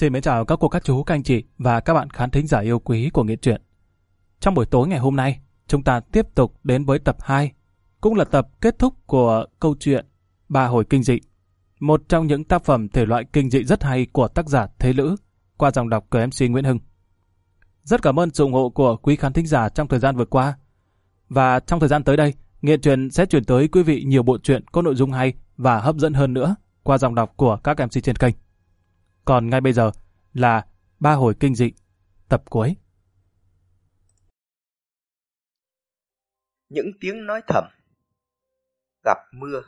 Xin mến chào các cô các chú, các anh chị và các bạn khán thính giả yêu quý của Nghệ truyện. Trong buổi tối ngày hôm nay, chúng ta tiếp tục đến với tập 2, cũng là tập kết thúc của câu chuyện Ba hồi kinh dị. Một trong những tác phẩm thể loại kinh dị rất hay của tác giả Thế Lữ, qua dòng đọc của MC Nguyễn Hưng. Rất cảm ơn sự ủng hộ của quý khán thính giả trong thời gian vừa qua. Và trong thời gian tới đây, Nghệ truyện sẽ chuyển tới quý vị nhiều bộ truyện có nội dung hay và hấp dẫn hơn nữa qua dòng đọc của các MC trên kênh. Còn ngay bây giờ là ba hồi kinh dị, tập cuối. Những tiếng nói thầm Gặp mưa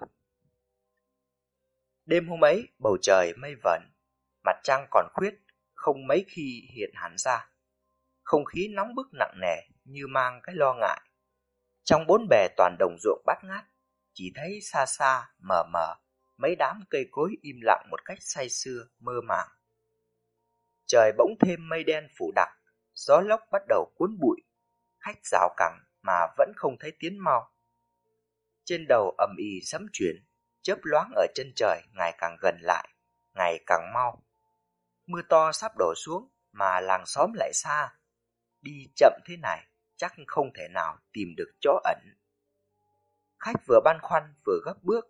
Đêm hôm ấy, bầu trời mây vẩn, mặt trăng còn khuyết, không mấy khi hiện hẳn ra. Không khí nóng bức nặng nề như mang cái lo ngại. Trong bốn bề toàn đồng ruộng bát ngát, chỉ thấy xa xa, mờ mờ, mấy đám cây cối im lặng một cách say sưa, mơ màng. Trời bỗng thêm mây đen phủ đặc, gió lốc bắt đầu cuốn bụi, khách rào cẳng mà vẫn không thấy tiến mau. Trên đầu ầm ì sấm chuyển, chớp loáng ở chân trời ngày càng gần lại, ngày càng mau. Mưa to sắp đổ xuống mà làng xóm lại xa. Đi chậm thế này chắc không thể nào tìm được chỗ ẩn. Khách vừa băn khoăn vừa gấp bước,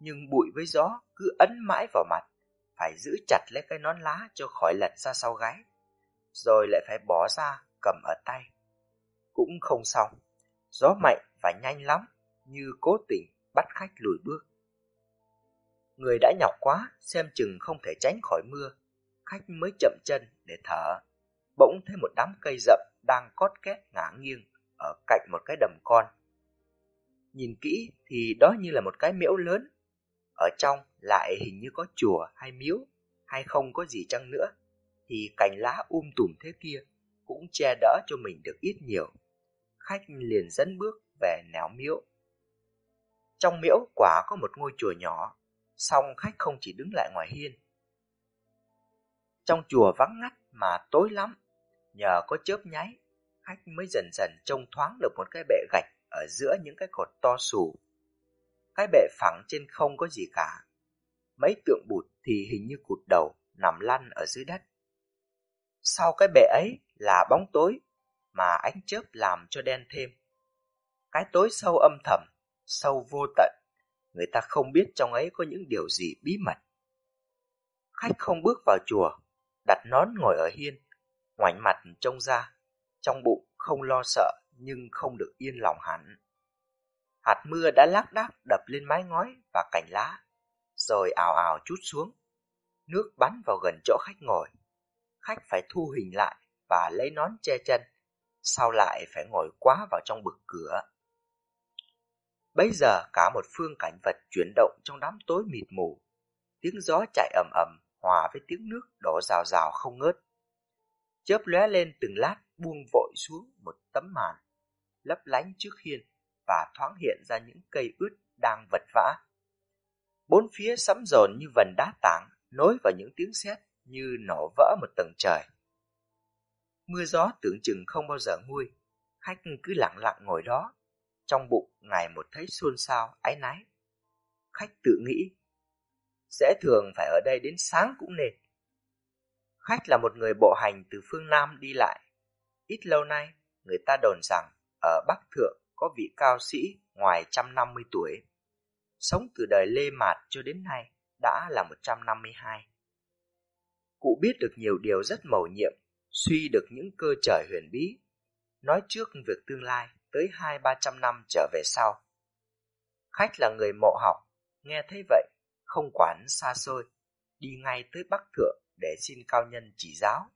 nhưng bụi với gió cứ ấn mãi vào mặt, phải giữ chặt lấy cái nón lá cho khỏi lật ra sau gáy, rồi lại phải bỏ ra cầm ở tay. Cũng không xong, gió mạnh và nhanh lắm, như cố tình bắt khách lùi bước. Người đã nhọc quá, xem chừng không thể tránh khỏi mưa, khách mới chậm chân để thở. Bỗng thấy một đám cây rậm đang cót két ngả nghiêng ở cạnh một cái đầm con. Nhìn kỹ thì đó như là một cái miễu lớn ở trong lại hình như có chùa hay miếu hay không có gì chăng nữa thì cành lá um tùm thế kia cũng che đỡ cho mình được ít nhiều. Khách liền dẫn bước về nẻo miếu. Trong miễu quả có một ngôi chùa nhỏ, song khách không chỉ đứng lại ngoài hiên. Trong chùa vắng ngắt mà tối lắm, nhờ có chớp nháy, khách mới dần dần trông thoáng được một cái bệ gạch ở giữa những cái cột to sù cái bệ phẳng trên không có gì cả. Mấy tượng bụt thì hình như cụt đầu nằm lăn ở dưới đất. Sau cái bệ ấy là bóng tối mà ánh chớp làm cho đen thêm. Cái tối sâu âm thầm, sâu vô tận, người ta không biết trong ấy có những điều gì bí mật. Khách không bước vào chùa, đặt nón ngồi ở hiên, ngoảnh mặt trông ra, trong bụng không lo sợ nhưng không được yên lòng hẳn. Hạt mưa đã lác đác đập lên mái ngói và cành lá, rồi ào ào chút xuống. Nước bắn vào gần chỗ khách ngồi. Khách phải thu hình lại và lấy nón che chân, sau lại phải ngồi quá vào trong bực cửa. Bây giờ cả một phương cảnh vật chuyển động trong đám tối mịt mù. Tiếng gió chạy ầm ầm hòa với tiếng nước đổ rào rào không ngớt. Chớp lóe lên từng lát buông vội xuống một tấm màn, lấp lánh trước hiên và thoáng hiện ra những cây ướt đang vật vã. Bốn phía sấm rồn như vần đá tảng, nối vào những tiếng sét như nổ vỡ một tầng trời. Mưa gió tưởng chừng không bao giờ nguôi, khách cứ lặng lặng ngồi đó, trong bụng ngày một thấy xôn xao, áy náy. Khách tự nghĩ, sẽ thường phải ở đây đến sáng cũng nên. Khách là một người bộ hành từ phương Nam đi lại. Ít lâu nay, người ta đồn rằng ở Bắc Thượng có vị cao sĩ ngoài trăm năm mươi tuổi. Sống từ đời Lê Mạt cho đến nay đã là 152. Cụ biết được nhiều điều rất mầu nhiệm, suy được những cơ trời huyền bí, nói trước việc tương lai tới hai ba trăm năm trở về sau. Khách là người mộ học, nghe thấy vậy, không quản xa xôi, đi ngay tới Bắc Thượng để xin cao nhân chỉ giáo.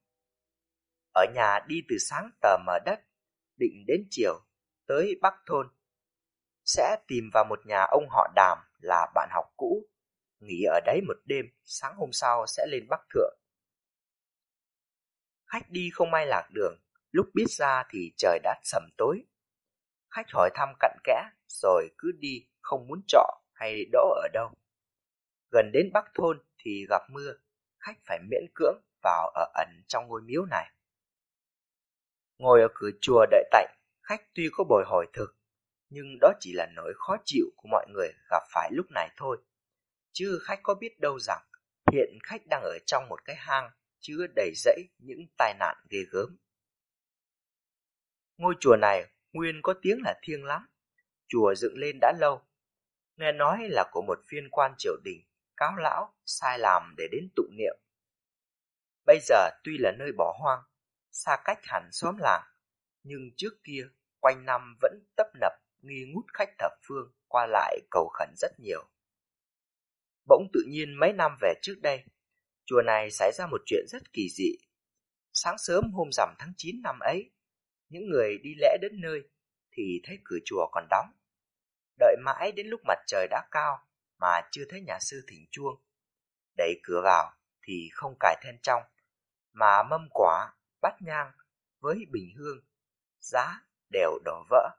Ở nhà đi từ sáng tờ mờ đất, định đến chiều tới Bắc Thôn. Sẽ tìm vào một nhà ông họ đàm là bạn học cũ, nghỉ ở đấy một đêm, sáng hôm sau sẽ lên Bắc Thượng. Khách đi không may lạc đường, lúc biết ra thì trời đã sầm tối. Khách hỏi thăm cặn kẽ, rồi cứ đi, không muốn trọ hay đỗ ở đâu. Gần đến Bắc Thôn thì gặp mưa, khách phải miễn cưỡng vào ở ẩn trong ngôi miếu này. Ngồi ở cửa chùa đợi tạnh, Khách tuy có bồi hồi thực, nhưng đó chỉ là nỗi khó chịu của mọi người gặp phải lúc này thôi. Chứ khách có biết đâu rằng hiện khách đang ở trong một cái hang chứa đầy rẫy những tai nạn ghê gớm. Ngôi chùa này nguyên có tiếng là thiêng lắm. Chùa dựng lên đã lâu. Nghe nói là của một viên quan triều đình, cáo lão, sai làm để đến tụng niệm. Bây giờ tuy là nơi bỏ hoang, xa cách hẳn xóm làng, nhưng trước kia quanh năm vẫn tấp nập nghi ngút khách thập phương qua lại cầu khẩn rất nhiều. Bỗng tự nhiên mấy năm về trước đây, chùa này xảy ra một chuyện rất kỳ dị. Sáng sớm hôm rằm tháng 9 năm ấy, những người đi lễ đến nơi thì thấy cửa chùa còn đóng. Đợi mãi đến lúc mặt trời đã cao mà chưa thấy nhà sư thỉnh chuông. Đẩy cửa vào thì không cài then trong, mà mâm quả, bát nhang với bình hương, giá đều đổ vỡ.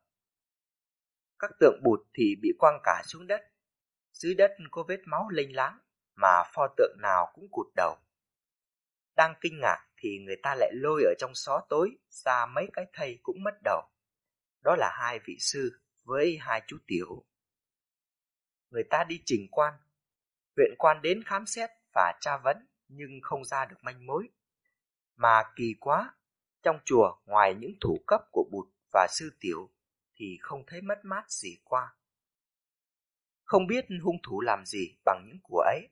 Các tượng bụt thì bị quăng cả xuống đất. Dưới đất có vết máu lênh láng mà pho tượng nào cũng cụt đầu. Đang kinh ngạc thì người ta lại lôi ở trong xó tối ra mấy cái thầy cũng mất đầu. Đó là hai vị sư với hai chú tiểu. Người ta đi trình quan, huyện quan đến khám xét và tra vấn nhưng không ra được manh mối. Mà kỳ quá, trong chùa ngoài những thủ cấp của bụt và sư tiểu thì không thấy mất mát gì qua. Không biết hung thủ làm gì bằng những của ấy.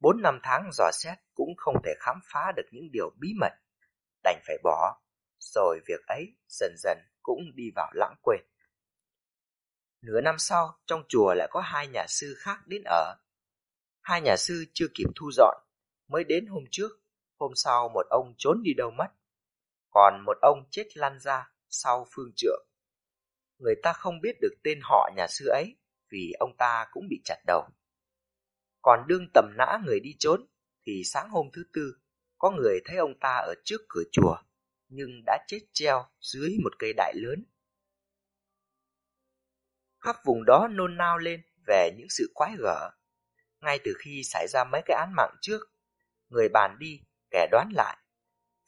Bốn năm tháng dò xét cũng không thể khám phá được những điều bí mật, đành phải bỏ, rồi việc ấy dần dần cũng đi vào lãng quên. Nửa năm sau, trong chùa lại có hai nhà sư khác đến ở. Hai nhà sư chưa kịp thu dọn, mới đến hôm trước, hôm sau một ông trốn đi đâu mất. Còn một ông chết lăn ra sau phương trượng. Người ta không biết được tên họ nhà sư ấy, vì ông ta cũng bị chặt đầu. Còn đương tầm nã người đi trốn, thì sáng hôm thứ tư, có người thấy ông ta ở trước cửa chùa, nhưng đã chết treo dưới một cây đại lớn. Khắp vùng đó nôn nao lên về những sự quái gở. Ngay từ khi xảy ra mấy cái án mạng trước, người bàn đi, kẻ đoán lại.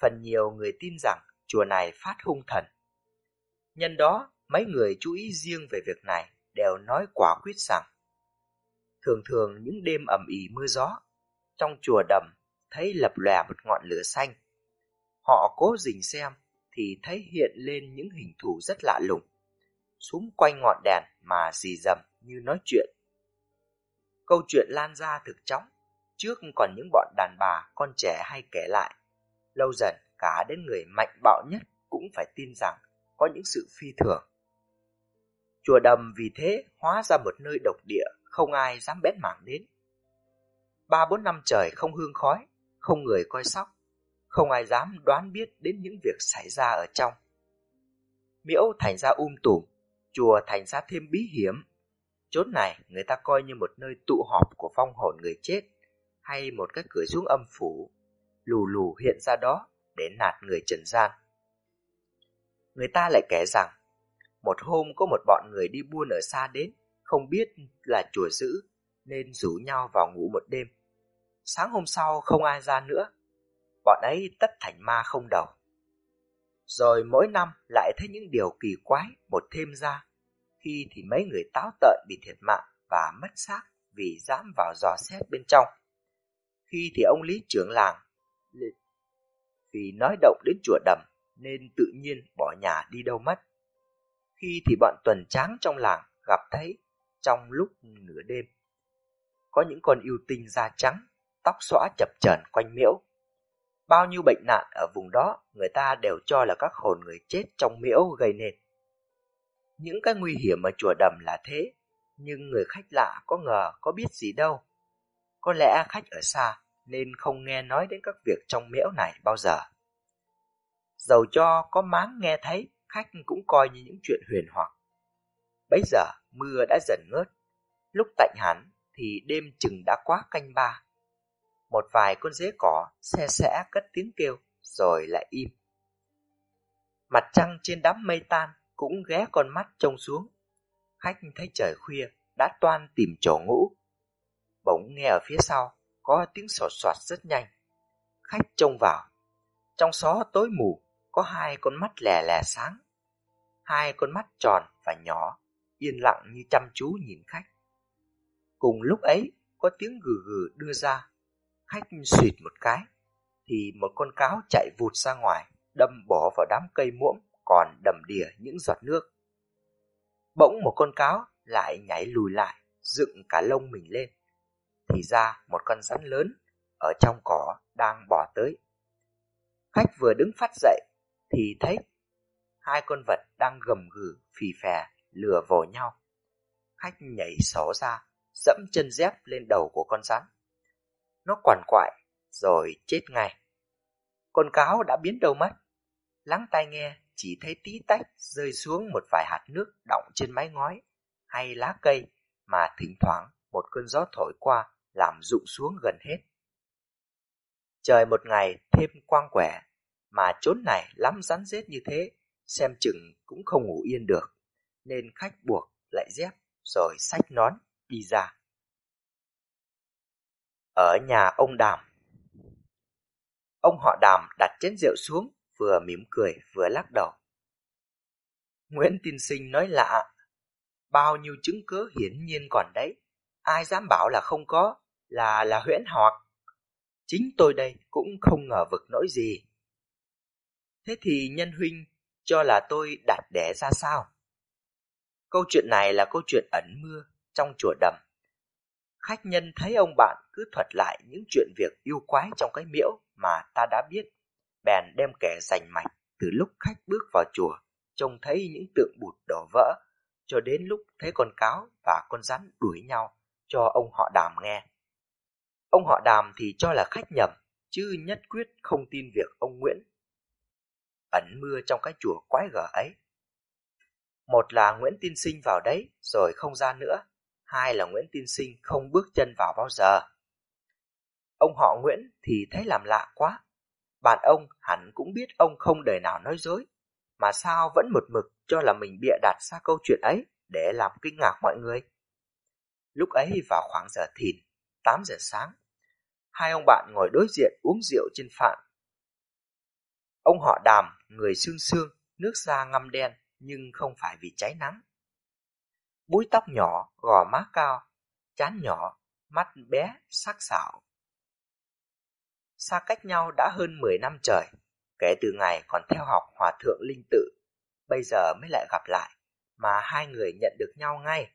Phần nhiều người tin rằng chùa này phát hung thần. Nhân đó, mấy người chú ý riêng về việc này đều nói quả quyết rằng thường thường những đêm ẩm ỉ mưa gió, trong chùa đầm thấy lập lòe một ngọn lửa xanh. Họ cố dình xem thì thấy hiện lên những hình thù rất lạ lùng, xung quanh ngọn đèn mà dì dầm như nói chuyện. Câu chuyện lan ra thực chóng, trước còn những bọn đàn bà, con trẻ hay kể lại. Lâu dần cả đến người mạnh bạo nhất cũng phải tin rằng có những sự phi thường. Chùa đầm vì thế hóa ra một nơi độc địa không ai dám bén mảng đến. Ba bốn năm trời không hương khói, không người coi sóc, không ai dám đoán biết đến những việc xảy ra ở trong. Miễu thành ra um tùm, chùa thành ra thêm bí hiểm. Chốn này người ta coi như một nơi tụ họp của phong hồn người chết, hay một cái cửa xuống âm phủ, lù lù hiện ra đó để nạt người trần gian. Người ta lại kể rằng, một hôm có một bọn người đi buôn ở xa đến, không biết là chùa giữ, nên rủ nhau vào ngủ một đêm. Sáng hôm sau không ai ra nữa, bọn ấy tất thành ma không đầu. Rồi mỗi năm lại thấy những điều kỳ quái một thêm ra, khi thì mấy người táo tợn bị thiệt mạng và mất xác vì dám vào dò xét bên trong. Khi thì ông lý trưởng làng vì nói động đến chùa đầm nên tự nhiên bỏ nhà đi đâu mất. Khi thì bọn tuần tráng trong làng gặp thấy trong lúc nửa đêm. Có những con yêu tinh da trắng, tóc xõa chập chờn quanh miễu. Bao nhiêu bệnh nạn ở vùng đó người ta đều cho là các hồn người chết trong miễu gây nên. Những cái nguy hiểm ở chùa đầm là thế, nhưng người khách lạ có ngờ có biết gì đâu. Có lẽ khách ở xa nên không nghe nói đến các việc trong miễu này bao giờ. Dầu cho có máng nghe thấy, khách cũng coi như những chuyện huyền hoặc. Bấy giờ mưa đã dần ngớt, lúc tạnh hẳn thì đêm chừng đã quá canh ba. Một vài con dế cỏ xe xẽ cất tiếng kêu rồi lại im. Mặt trăng trên đám mây tan cũng ghé con mắt trông xuống. Khách thấy trời khuya đã toan tìm chỗ ngủ. Bỗng nghe ở phía sau có tiếng sột soạt rất nhanh. Khách trông vào. Trong xó tối mù có hai con mắt lè lè sáng. Hai con mắt tròn và nhỏ, yên lặng như chăm chú nhìn khách. Cùng lúc ấy, có tiếng gừ gừ đưa ra. Khách suyệt một cái, thì một con cáo chạy vụt ra ngoài, đâm bỏ vào đám cây muỗng còn đầm đìa những giọt nước. Bỗng một con cáo lại nhảy lùi lại, dựng cả lông mình lên. Thì ra một con rắn lớn ở trong cỏ đang bỏ tới. Khách vừa đứng phát dậy thì thấy hai con vật đang gầm gừ phì phè lừa vồ nhau. Khách nhảy xó ra, dẫm chân dép lên đầu của con rắn. Nó quằn quại rồi chết ngay. Con cáo đã biến đâu mất. Lắng tai nghe chỉ thấy tí tách rơi xuống một vài hạt nước đọng trên mái ngói hay lá cây mà thỉnh thoảng một cơn gió thổi qua làm rụng xuống gần hết. Trời một ngày thêm quang quẻ, mà chốn này lắm rắn rết như thế, xem chừng cũng không ngủ yên được, nên khách buộc lại dép rồi xách nón đi ra. Ở nhà ông Đàm Ông họ Đàm đặt chén rượu xuống, vừa mỉm cười vừa lắc đầu. Nguyễn Tiên Sinh nói lạ, bao nhiêu chứng cứ hiển nhiên còn đấy, ai dám bảo là không có, là là huyễn hoặc. Chính tôi đây cũng không ngờ vực nỗi gì. Thế thì nhân huynh cho là tôi đặt đẻ ra sao? Câu chuyện này là câu chuyện ẩn mưa trong chùa đầm. Khách nhân thấy ông bạn cứ thuật lại những chuyện việc yêu quái trong cái miễu mà ta đã biết, bèn đem kẻ rành mạch từ lúc khách bước vào chùa, trông thấy những tượng bụt đổ vỡ, cho đến lúc thấy con cáo và con rắn đuổi nhau cho ông họ đàm nghe. Ông họ đàm thì cho là khách nhầm, chứ nhất quyết không tin việc ông Nguyễn ẩn mưa trong cái chùa quái gở ấy. Một là Nguyễn Tiên Sinh vào đấy rồi không ra nữa, hai là Nguyễn Tiên Sinh không bước chân vào bao giờ. Ông họ Nguyễn thì thấy làm lạ quá. Bạn ông hẳn cũng biết ông không đời nào nói dối, mà sao vẫn một mực cho là mình bịa đặt ra câu chuyện ấy để làm kinh ngạc mọi người. Lúc ấy vào khoảng giờ thìn, 8 giờ sáng, hai ông bạn ngồi đối diện uống rượu trên phạn. Ông họ đàm, người xương xương, nước da ngăm đen nhưng không phải vì cháy nắng. Búi tóc nhỏ, gò má cao, chán nhỏ, mắt bé, sắc sảo. Xa cách nhau đã hơn 10 năm trời, kể từ ngày còn theo học hòa thượng linh tự, bây giờ mới lại gặp lại, mà hai người nhận được nhau ngay.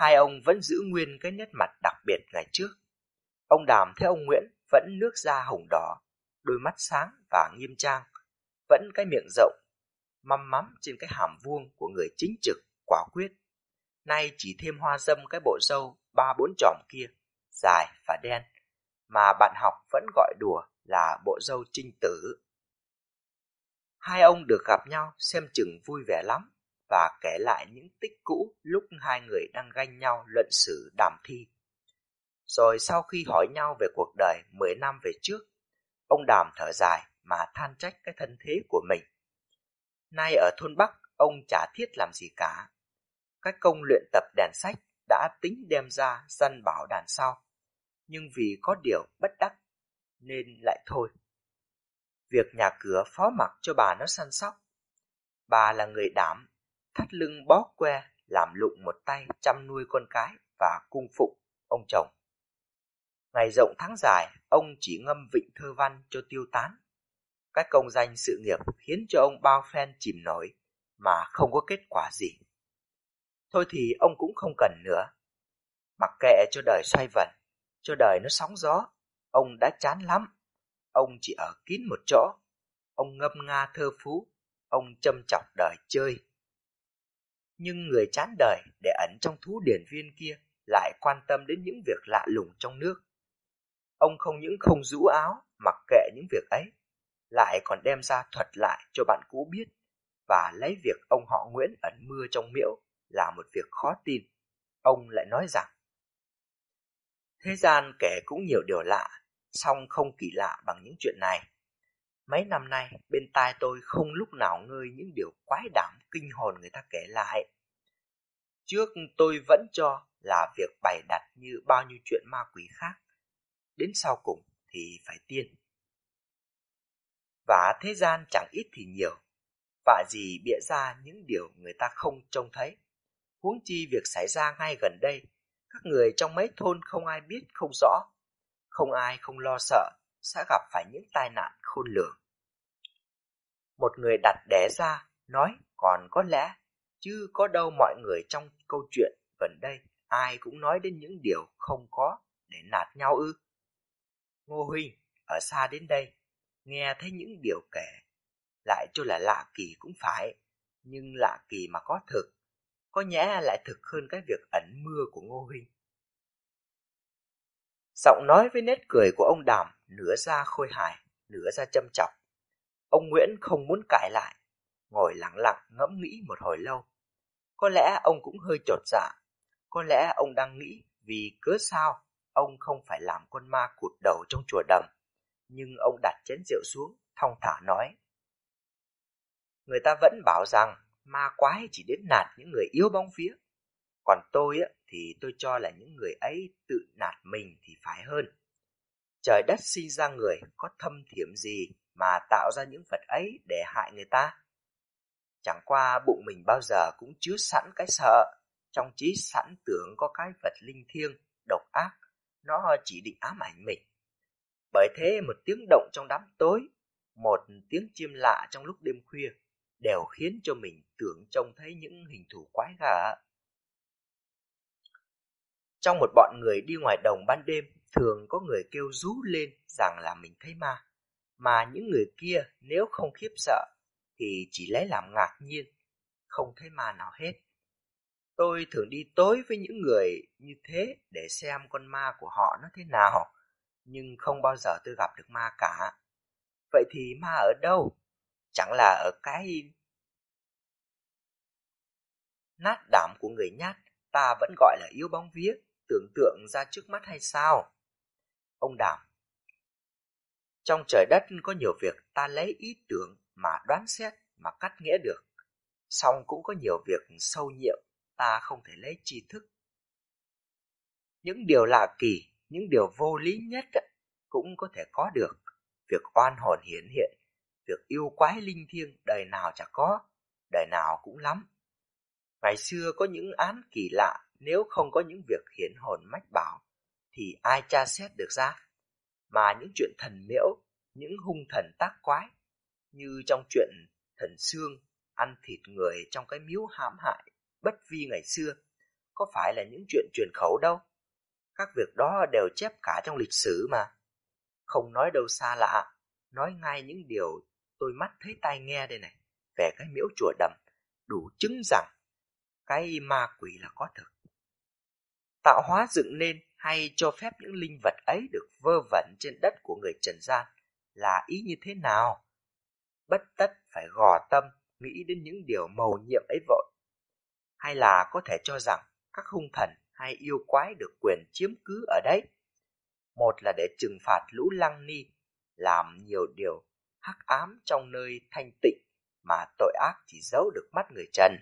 Hai ông vẫn giữ nguyên cái nét mặt đặc biệt ngày trước. Ông Đàm thấy ông Nguyễn vẫn nước da hồng đỏ, đôi mắt sáng và nghiêm trang, vẫn cái miệng rộng, măm mắm trên cái hàm vuông của người chính trực, quả quyết. Nay chỉ thêm hoa dâm cái bộ râu ba bốn tròm kia, dài và đen, mà bạn học vẫn gọi đùa là bộ râu trinh tử. Hai ông được gặp nhau xem chừng vui vẻ lắm và kể lại những tích cũ lúc hai người đang ganh nhau luận sử đàm thi. Rồi sau khi hỏi nhau về cuộc đời 10 năm về trước, ông Đàm thở dài mà than trách cái thân thế của mình. Nay ở thôn Bắc, ông chả thiết làm gì cả. Các công luyện tập đàn sách đã tính đem ra dân bảo đàn sau. Nhưng vì có điều bất đắc, nên lại thôi. Việc nhà cửa phó mặc cho bà nó săn sóc. Bà là người đảm, thắt lưng bó que, làm lụng một tay chăm nuôi con cái và cung phụng ông chồng. Ngày rộng tháng dài, ông chỉ ngâm vịnh thơ văn cho tiêu tán. Các công danh sự nghiệp khiến cho ông bao phen chìm nổi, mà không có kết quả gì. Thôi thì ông cũng không cần nữa. Mặc kệ cho đời xoay vần, cho đời nó sóng gió, ông đã chán lắm. Ông chỉ ở kín một chỗ, ông ngâm nga thơ phú, ông châm chọc đời chơi. Nhưng người chán đời để ẩn trong thú điển viên kia lại quan tâm đến những việc lạ lùng trong nước. Ông không những không rũ áo, mặc kệ những việc ấy, lại còn đem ra thuật lại cho bạn cũ biết và lấy việc ông họ Nguyễn ẩn mưa trong miễu là một việc khó tin. Ông lại nói rằng Thế gian kể cũng nhiều điều lạ, song không kỳ lạ bằng những chuyện này. Mấy năm nay, bên tai tôi không lúc nào ngơi những điều quái đảm kinh hồn người ta kể lại. Trước tôi vẫn cho là việc bày đặt như bao nhiêu chuyện ma quỷ khác đến sau cùng thì phải tiên. Và thế gian chẳng ít thì nhiều, vạ gì bịa ra những điều người ta không trông thấy. Huống chi việc xảy ra ngay gần đây, các người trong mấy thôn không ai biết không rõ, không ai không lo sợ, sẽ gặp phải những tai nạn khôn lường. Một người đặt đẻ ra, nói còn có lẽ, chứ có đâu mọi người trong câu chuyện gần đây ai cũng nói đến những điều không có để nạt nhau ư. Ngô Huynh, ở xa đến đây, nghe thấy những điều kể, lại cho là lạ kỳ cũng phải, nhưng lạ kỳ mà có thực, có nhẽ lại thực hơn cái việc ẩn mưa của Ngô Huynh. Giọng nói với nét cười của ông Đàm nửa ra khôi hài, nửa ra châm chọc. Ông Nguyễn không muốn cãi lại, ngồi lặng lặng ngẫm nghĩ một hồi lâu. Có lẽ ông cũng hơi trột dạ, có lẽ ông đang nghĩ vì cớ sao ông không phải làm con ma cụt đầu trong chùa đầm. Nhưng ông đặt chén rượu xuống, thong thả nói. Người ta vẫn bảo rằng ma quái chỉ đến nạt những người yếu bóng vía. Còn tôi á, thì tôi cho là những người ấy tự nạt mình thì phải hơn. Trời đất sinh ra người có thâm thiểm gì mà tạo ra những vật ấy để hại người ta? Chẳng qua bụng mình bao giờ cũng chứa sẵn cái sợ, trong trí sẵn tưởng có cái vật linh thiêng, độc ác, nó chỉ định ám ảnh mình. Bởi thế một tiếng động trong đám tối, một tiếng chim lạ trong lúc đêm khuya, đều khiến cho mình tưởng trông thấy những hình thù quái gở. Trong một bọn người đi ngoài đồng ban đêm, thường có người kêu rú lên rằng là mình thấy ma. Mà những người kia nếu không khiếp sợ, thì chỉ lấy làm ngạc nhiên, không thấy ma nào hết. Tôi thường đi tối với những người như thế để xem con ma của họ nó thế nào, nhưng không bao giờ tôi gặp được ma cả. Vậy thì ma ở đâu? Chẳng là ở cái nát đảm của người nhát, ta vẫn gọi là yếu bóng vía, tưởng tượng ra trước mắt hay sao? Ông Đảm trong trời đất có nhiều việc ta lấy ý tưởng mà đoán xét mà cắt nghĩa được, song cũng có nhiều việc sâu nhiệm ta không thể lấy tri thức. Những điều lạ kỳ, những điều vô lý nhất cũng có thể có được. Việc oan hồn hiển hiện, việc yêu quái linh thiêng đời nào chả có, đời nào cũng lắm. Ngày xưa có những án kỳ lạ, nếu không có những việc hiển hồn mách bảo, thì ai tra xét được ra. Mà những chuyện thần miễu, những hung thần tác quái, như trong chuyện thần xương ăn thịt người trong cái miếu hãm hại bất vi ngày xưa, có phải là những chuyện truyền khẩu đâu. Các việc đó đều chép cả trong lịch sử mà. Không nói đâu xa lạ, nói ngay những điều tôi mắt thấy tai nghe đây này, về cái miễu chùa đầm, đủ chứng rằng cái ma quỷ là có thực. Tạo hóa dựng nên hay cho phép những linh vật ấy được vơ vẩn trên đất của người trần gian là ý như thế nào? Bất tất phải gò tâm nghĩ đến những điều mầu nhiệm ấy vội hay là có thể cho rằng các hung thần hay yêu quái được quyền chiếm cứ ở đấy. Một là để trừng phạt lũ lăng ni, làm nhiều điều hắc ám trong nơi thanh tịnh mà tội ác chỉ giấu được mắt người trần.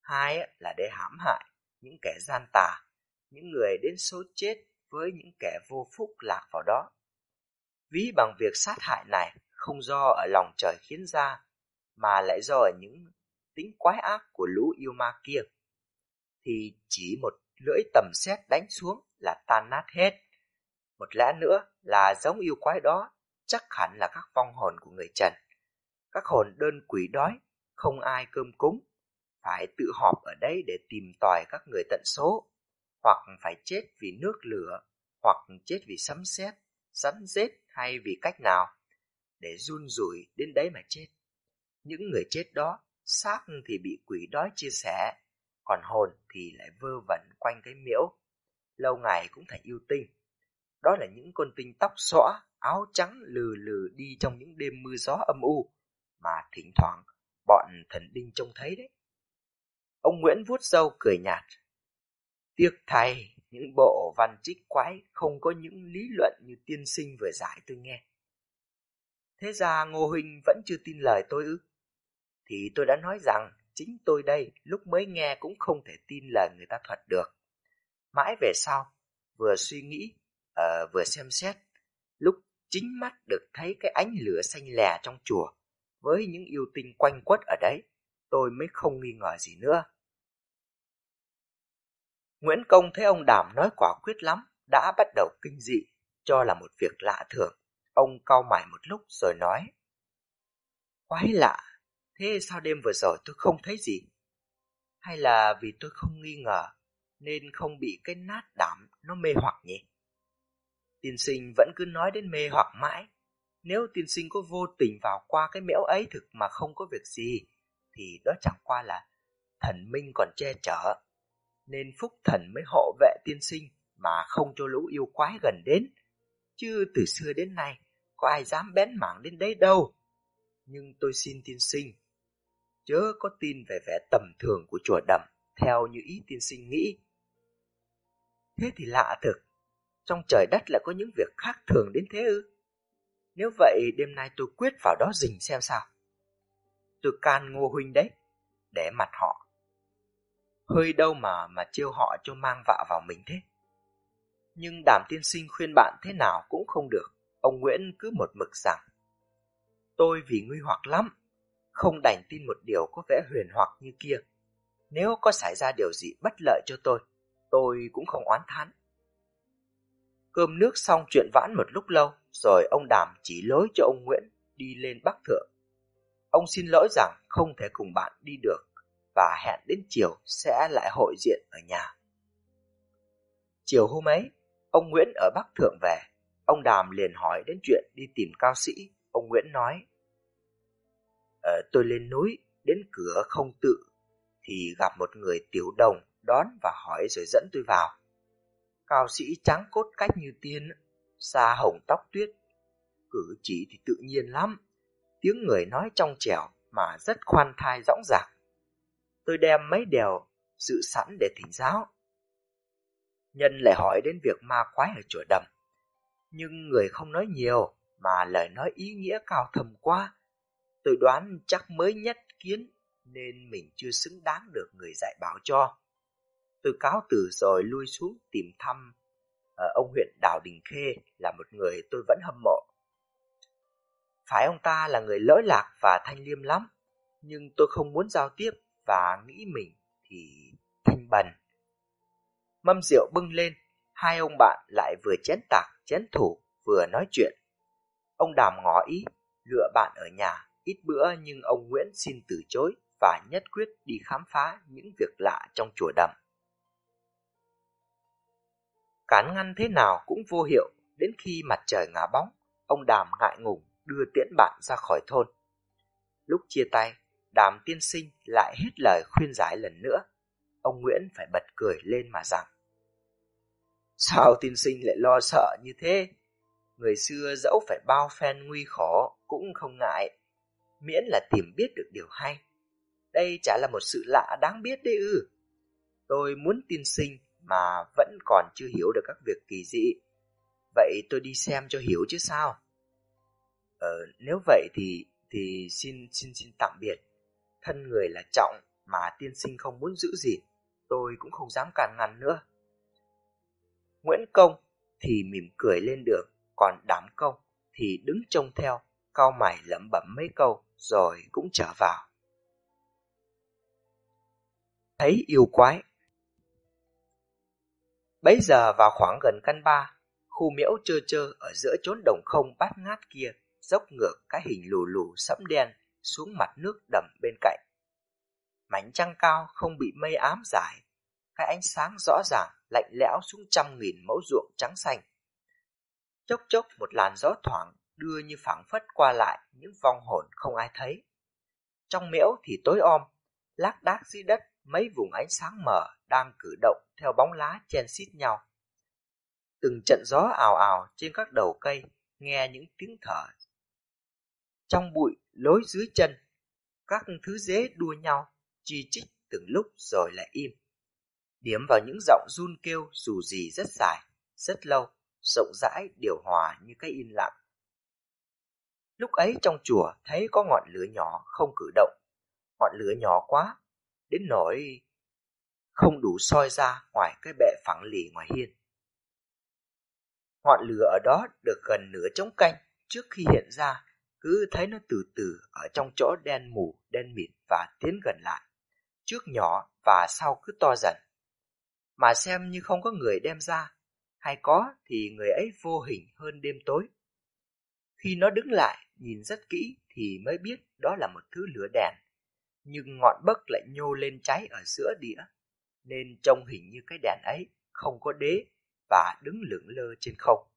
Hai là để hãm hại những kẻ gian tà, những người đến số chết với những kẻ vô phúc lạc vào đó. Ví bằng việc sát hại này không do ở lòng trời khiến ra, mà lại do ở những tính quái ác của lũ yêu ma kia, thì chỉ một lưỡi tầm xét đánh xuống là tan nát hết. Một lẽ nữa là giống yêu quái đó chắc hẳn là các vong hồn của người Trần. Các hồn đơn quỷ đói, không ai cơm cúng, phải tự họp ở đây để tìm tòi các người tận số, hoặc phải chết vì nước lửa, hoặc chết vì sấm sét, rắn rết hay vì cách nào, để run rủi đến đấy mà chết. Những người chết đó xác thì bị quỷ đói chia sẻ, còn hồn thì lại vơ vẩn quanh cái miễu, lâu ngày cũng thành yêu tinh. Đó là những con tinh tóc xõa, áo trắng lừ lừ đi trong những đêm mưa gió âm u, mà thỉnh thoảng bọn thần đinh trông thấy đấy. Ông Nguyễn vuốt râu cười nhạt. Tiếc thay, những bộ văn trích quái không có những lý luận như tiên sinh vừa giải tôi nghe. Thế ra Ngô Huynh vẫn chưa tin lời tôi ư? thì tôi đã nói rằng chính tôi đây lúc mới nghe cũng không thể tin lời người ta thuật được. Mãi về sau, vừa suy nghĩ, uh, vừa xem xét, lúc chính mắt được thấy cái ánh lửa xanh lè trong chùa với những yêu tinh quanh quất ở đấy, tôi mới không nghi ngờ gì nữa. Nguyễn Công thấy ông đảm nói quả quyết lắm, đã bắt đầu kinh dị, cho là một việc lạ thường. Ông cau mày một lúc rồi nói. Quái lạ, thế sao đêm vừa rồi tôi không thấy gì? Hay là vì tôi không nghi ngờ nên không bị cái nát đảm nó mê hoặc nhỉ? Tiên sinh vẫn cứ nói đến mê hoặc mãi. Nếu tiên sinh có vô tình vào qua cái mẽo ấy thực mà không có việc gì, thì đó chẳng qua là thần minh còn che chở. Nên phúc thần mới hộ vệ tiên sinh mà không cho lũ yêu quái gần đến. Chứ từ xưa đến nay, có ai dám bén mảng đến đấy đâu. Nhưng tôi xin tiên sinh, chớ có tin về vẻ tầm thường của chùa đầm theo như ý tiên sinh nghĩ. Thế thì lạ thực, trong trời đất lại có những việc khác thường đến thế ư? Nếu vậy đêm nay tôi quyết vào đó rình xem sao. Tôi can ngô huynh đấy, để mặt họ. Hơi đâu mà mà trêu họ cho mang vạ vào mình thế. Nhưng đàm tiên sinh khuyên bạn thế nào cũng không được. Ông Nguyễn cứ một mực rằng. Tôi vì nguy hoặc lắm, không đành tin một điều có vẻ huyền hoặc như kia. Nếu có xảy ra điều gì bất lợi cho tôi, tôi cũng không oán thán. Cơm nước xong chuyện vãn một lúc lâu, rồi ông Đàm chỉ lối cho ông Nguyễn đi lên Bắc Thượng. Ông xin lỗi rằng không thể cùng bạn đi được và hẹn đến chiều sẽ lại hội diện ở nhà. Chiều hôm ấy, ông Nguyễn ở Bắc Thượng về, ông Đàm liền hỏi đến chuyện đi tìm cao sĩ. Ông Nguyễn nói, ờ, tôi lên núi, đến cửa không tự, thì gặp một người tiểu đồng đón và hỏi rồi dẫn tôi vào. Cao sĩ trắng cốt cách như tiên, xa hồng tóc tuyết, cử chỉ thì tự nhiên lắm, tiếng người nói trong trẻo mà rất khoan thai dõng dạc Tôi đem mấy điều dự sẵn để thỉnh giáo. Nhân lại hỏi đến việc ma quái ở chùa đầm. Nhưng người không nói nhiều mà lời nói ý nghĩa cao thầm quá. Tôi đoán chắc mới nhất kiến nên mình chưa xứng đáng được người dạy bảo cho. Tôi cáo từ rồi lui xuống tìm thăm ở ông huyện Đào Đình Khê là một người tôi vẫn hâm mộ. Phải ông ta là người lỗi lạc và thanh liêm lắm, nhưng tôi không muốn giao tiếp và nghĩ mình thì thanh bần. Mâm rượu bưng lên, hai ông bạn lại vừa chén tạc, chén thủ, vừa nói chuyện. Ông Đàm ngỏ ý, lựa bạn ở nhà, ít bữa nhưng ông Nguyễn xin từ chối và nhất quyết đi khám phá những việc lạ trong chùa đầm. Cán ngăn thế nào cũng vô hiệu, đến khi mặt trời ngả bóng, ông Đàm ngại ngùng đưa tiễn bạn ra khỏi thôn. Lúc chia tay, Đàm tiên sinh lại hết lời khuyên giải lần nữa. Ông Nguyễn phải bật cười lên mà rằng Sao tiên sinh lại lo sợ như thế? Người xưa dẫu phải bao phen nguy khổ cũng không ngại, miễn là tìm biết được điều hay. Đây chả là một sự lạ đáng biết đấy ư. Tôi muốn tiên sinh mà vẫn còn chưa hiểu được các việc kỳ dị. Vậy tôi đi xem cho hiểu chứ sao? Ờ, nếu vậy thì thì xin xin xin tạm biệt. Thân người là trọng mà tiên sinh không muốn giữ gìn, tôi cũng không dám cản ngăn nữa. Nguyễn Công thì mỉm cười lên đường, còn đám công thì đứng trông theo, cau mày lẩm bẩm mấy câu rồi cũng trở vào. Thấy yêu quái Bấy giờ vào khoảng gần căn ba, khu miễu trơ trơ ở giữa chốn đồng không bát ngát kia, dốc ngược cái hình lù lù sẫm đen xuống mặt nước đầm bên cạnh. Mảnh trăng cao không bị mây ám dài, cái ánh sáng rõ ràng lạnh lẽo xuống trăm nghìn mẫu ruộng trắng xanh. Chốc chốc một làn gió thoảng đưa như phảng phất qua lại những vong hồn không ai thấy. Trong miễu thì tối om, lác đác dưới đất mấy vùng ánh sáng mờ đang cử động theo bóng lá chen xít nhau. Từng trận gió ào ào trên các đầu cây, nghe những tiếng thở. Trong bụi lối dưới chân, các thứ dế đua nhau, chi chích từng lúc rồi lại im. Điểm vào những giọng run kêu dù gì rất dài, rất lâu, rộng rãi, điều hòa như cái im lặng. Lúc ấy trong chùa thấy có ngọn lửa nhỏ không cử động. Ngọn lửa nhỏ quá, đến nỗi không đủ soi ra ngoài cái bệ phẳng lì ngoài hiên. Ngọn lửa ở đó được gần nửa trống canh trước khi hiện ra, cứ thấy nó từ từ ở trong chỗ đen mù, đen mịt và tiến gần lại. Trước nhỏ và sau cứ to dần. Mà xem như không có người đem ra, hay có thì người ấy vô hình hơn đêm tối. Khi nó đứng lại, nhìn rất kỹ thì mới biết đó là một thứ lửa đèn. Nhưng ngọn bấc lại nhô lên cháy ở giữa đĩa, nên trông hình như cái đèn ấy không có đế và đứng lững lơ trên không.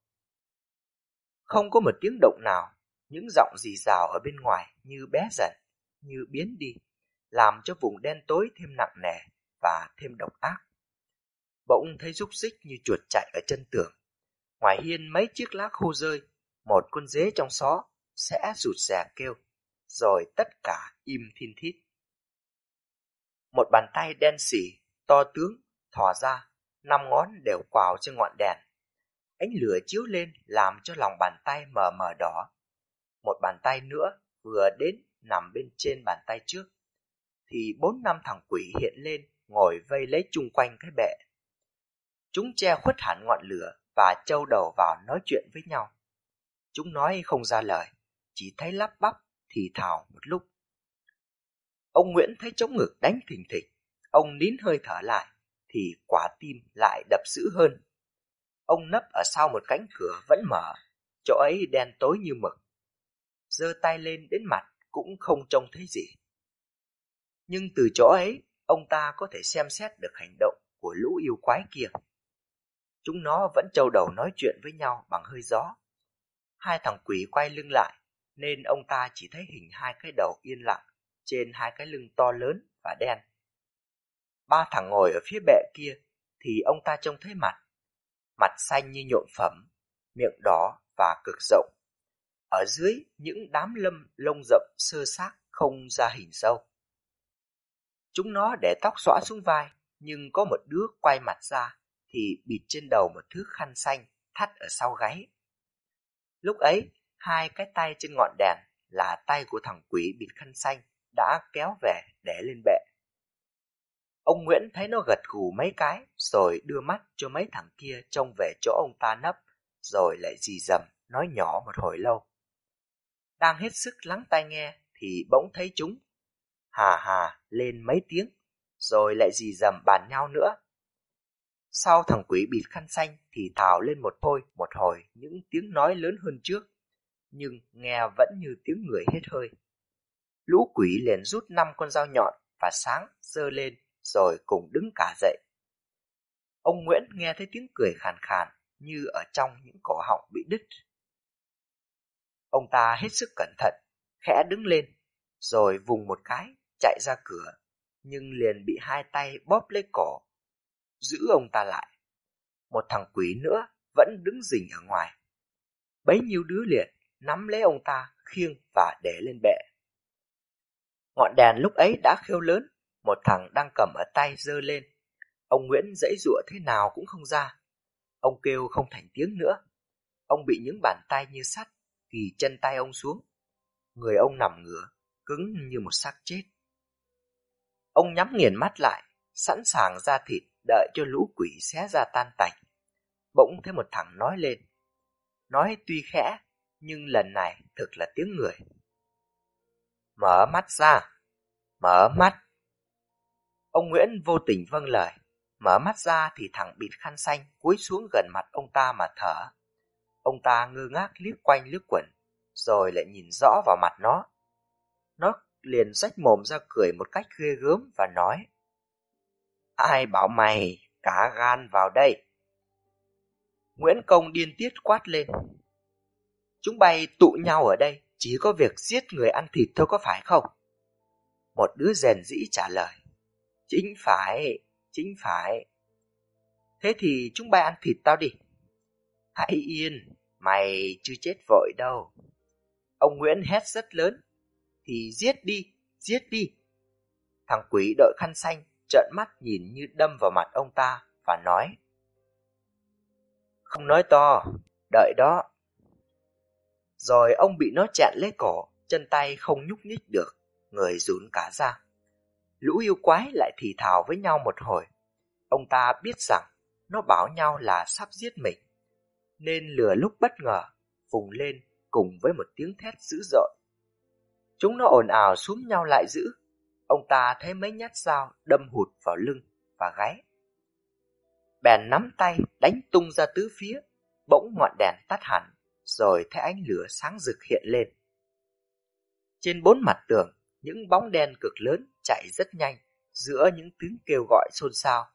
Không có một tiếng động nào, những giọng rì rào ở bên ngoài như bé dần, như biến đi, làm cho vùng đen tối thêm nặng nề và thêm độc ác. Bỗng thấy rúc xích như chuột chạy ở chân tường. Ngoài hiên mấy chiếc lá khô rơi, một con dế trong xó sẽ rụt rè kêu, rồi tất cả im thiên thít. Một bàn tay đen xỉ, to tướng, thò ra, năm ngón đều quào trên ngọn đèn. Ánh lửa chiếu lên làm cho lòng bàn tay mờ mờ đỏ. Một bàn tay nữa vừa đến nằm bên trên bàn tay trước. Thì bốn năm thằng quỷ hiện lên ngồi vây lấy chung quanh cái bệ. Chúng che khuất hẳn ngọn lửa và trâu đầu vào nói chuyện với nhau. Chúng nói không ra lời, chỉ thấy lắp bắp thì thào một lúc. Ông Nguyễn thấy chống ngực đánh thình thịch, ông nín hơi thở lại, thì quả tim lại đập dữ hơn. Ông nấp ở sau một cánh cửa vẫn mở, chỗ ấy đen tối như mực giơ tay lên đến mặt cũng không trông thấy gì. Nhưng từ chỗ ấy, ông ta có thể xem xét được hành động của lũ yêu quái kia. Chúng nó vẫn trâu đầu nói chuyện với nhau bằng hơi gió. Hai thằng quỷ quay lưng lại, nên ông ta chỉ thấy hình hai cái đầu yên lặng trên hai cái lưng to lớn và đen. Ba thằng ngồi ở phía bệ kia thì ông ta trông thấy mặt. Mặt xanh như nhộn phẩm, miệng đỏ và cực rộng. Ở dưới những đám lâm lông rậm sơ xác không ra hình sâu. Chúng nó để tóc xõa xuống vai, nhưng có một đứa quay mặt ra thì bịt trên đầu một thứ khăn xanh thắt ở sau gáy. Lúc ấy, hai cái tay trên ngọn đèn là tay của thằng quỷ bịt khăn xanh đã kéo về để lên bệ. Ông Nguyễn thấy nó gật gù mấy cái, rồi đưa mắt cho mấy thằng kia trông về chỗ ông ta nấp, rồi lại dì dầm, nói nhỏ một hồi lâu. Đang hết sức lắng tai nghe, thì bỗng thấy chúng. Hà hà, lên mấy tiếng, rồi lại dì dầm bàn nhau nữa. Sau thằng quỷ bịt khăn xanh thì thào lên một thôi, một hồi những tiếng nói lớn hơn trước, nhưng nghe vẫn như tiếng người hết hơi. Lũ quỷ liền rút năm con dao nhọn và sáng dơ lên rồi cùng đứng cả dậy. Ông Nguyễn nghe thấy tiếng cười khàn khàn như ở trong những cổ họng bị đứt. Ông ta hết sức cẩn thận, khẽ đứng lên, rồi vùng một cái, chạy ra cửa, nhưng liền bị hai tay bóp lấy cổ, giữ ông ta lại. Một thằng quỷ nữa vẫn đứng rình ở ngoài. Bấy nhiêu đứa liền nắm lấy ông ta, khiêng và để lên bệ. Ngọn đèn lúc ấy đã khêu lớn, một thằng đang cầm ở tay giơ lên. Ông Nguyễn dãy dụa thế nào cũng không ra. Ông kêu không thành tiếng nữa. Ông bị những bàn tay như sắt, thì chân tay ông xuống. Người ông nằm ngửa, cứng như một xác chết. Ông nhắm nghiền mắt lại, sẵn sàng ra thịt, đợi cho lũ quỷ xé ra tan tành. Bỗng thấy một thằng nói lên. Nói tuy khẽ, nhưng lần này thực là tiếng người. Mở mắt ra, mở mắt. Ông Nguyễn vô tình vâng lời, mở mắt ra thì thằng bịt khăn xanh cúi xuống gần mặt ông ta mà thở. Ông ta ngơ ngác liếc quanh liếc quẩn, rồi lại nhìn rõ vào mặt nó. Nó liền rách mồm ra cười một cách ghê gớm và nói Ai bảo mày cá gan vào đây? Nguyễn Công điên tiết quát lên Chúng bay tụ nhau ở đây Chỉ có việc giết người ăn thịt thôi có phải không? Một đứa rèn dĩ trả lời Chính phải, chính phải. Thế thì chúng bay ăn thịt tao đi. Hãy yên, mày chưa chết vội đâu. Ông Nguyễn hét rất lớn. Thì giết đi, giết đi. Thằng quỷ đội khăn xanh, trợn mắt nhìn như đâm vào mặt ông ta và nói. Không nói to, đợi đó. Rồi ông bị nó chặn lấy cổ, chân tay không nhúc nhích được, người rún cả ra. Lũ yêu quái lại thì thào với nhau một hồi. Ông ta biết rằng nó bảo nhau là sắp giết mình. Nên lửa lúc bất ngờ, vùng lên cùng với một tiếng thét dữ dội. Chúng nó ồn ào xuống nhau lại giữ. Ông ta thấy mấy nhát dao đâm hụt vào lưng và gáy. Bèn nắm tay đánh tung ra tứ phía, bỗng ngọn đèn tắt hẳn, rồi thấy ánh lửa sáng rực hiện lên. Trên bốn mặt tường, những bóng đen cực lớn chạy rất nhanh giữa những tiếng kêu gọi xôn xao.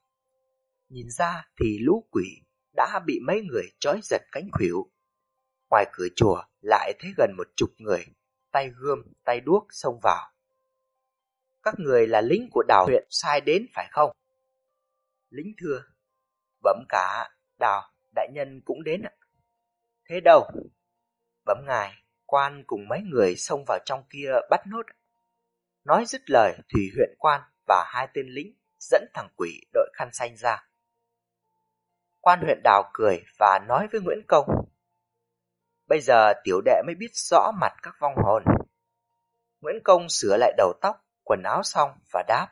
Nhìn ra thì lũ quỷ đã bị mấy người trói giật cánh khuỷu. Ngoài cửa chùa lại thấy gần một chục người, tay gươm, tay đuốc xông vào. Các người là lính của đào huyện sai đến phải không? Lính thưa, bẩm cả, đào, đại nhân cũng đến ạ. Thế đâu? Bẩm ngài, quan cùng mấy người xông vào trong kia bắt nốt. Nói dứt lời, Thủy huyện quan và hai tên lính dẫn thằng quỷ đội khăn xanh ra. Quan huyện đào cười và nói với Nguyễn Công. Bây giờ tiểu đệ mới biết rõ mặt các vong hồn. Nguyễn Công sửa lại đầu tóc, quần áo xong và đáp.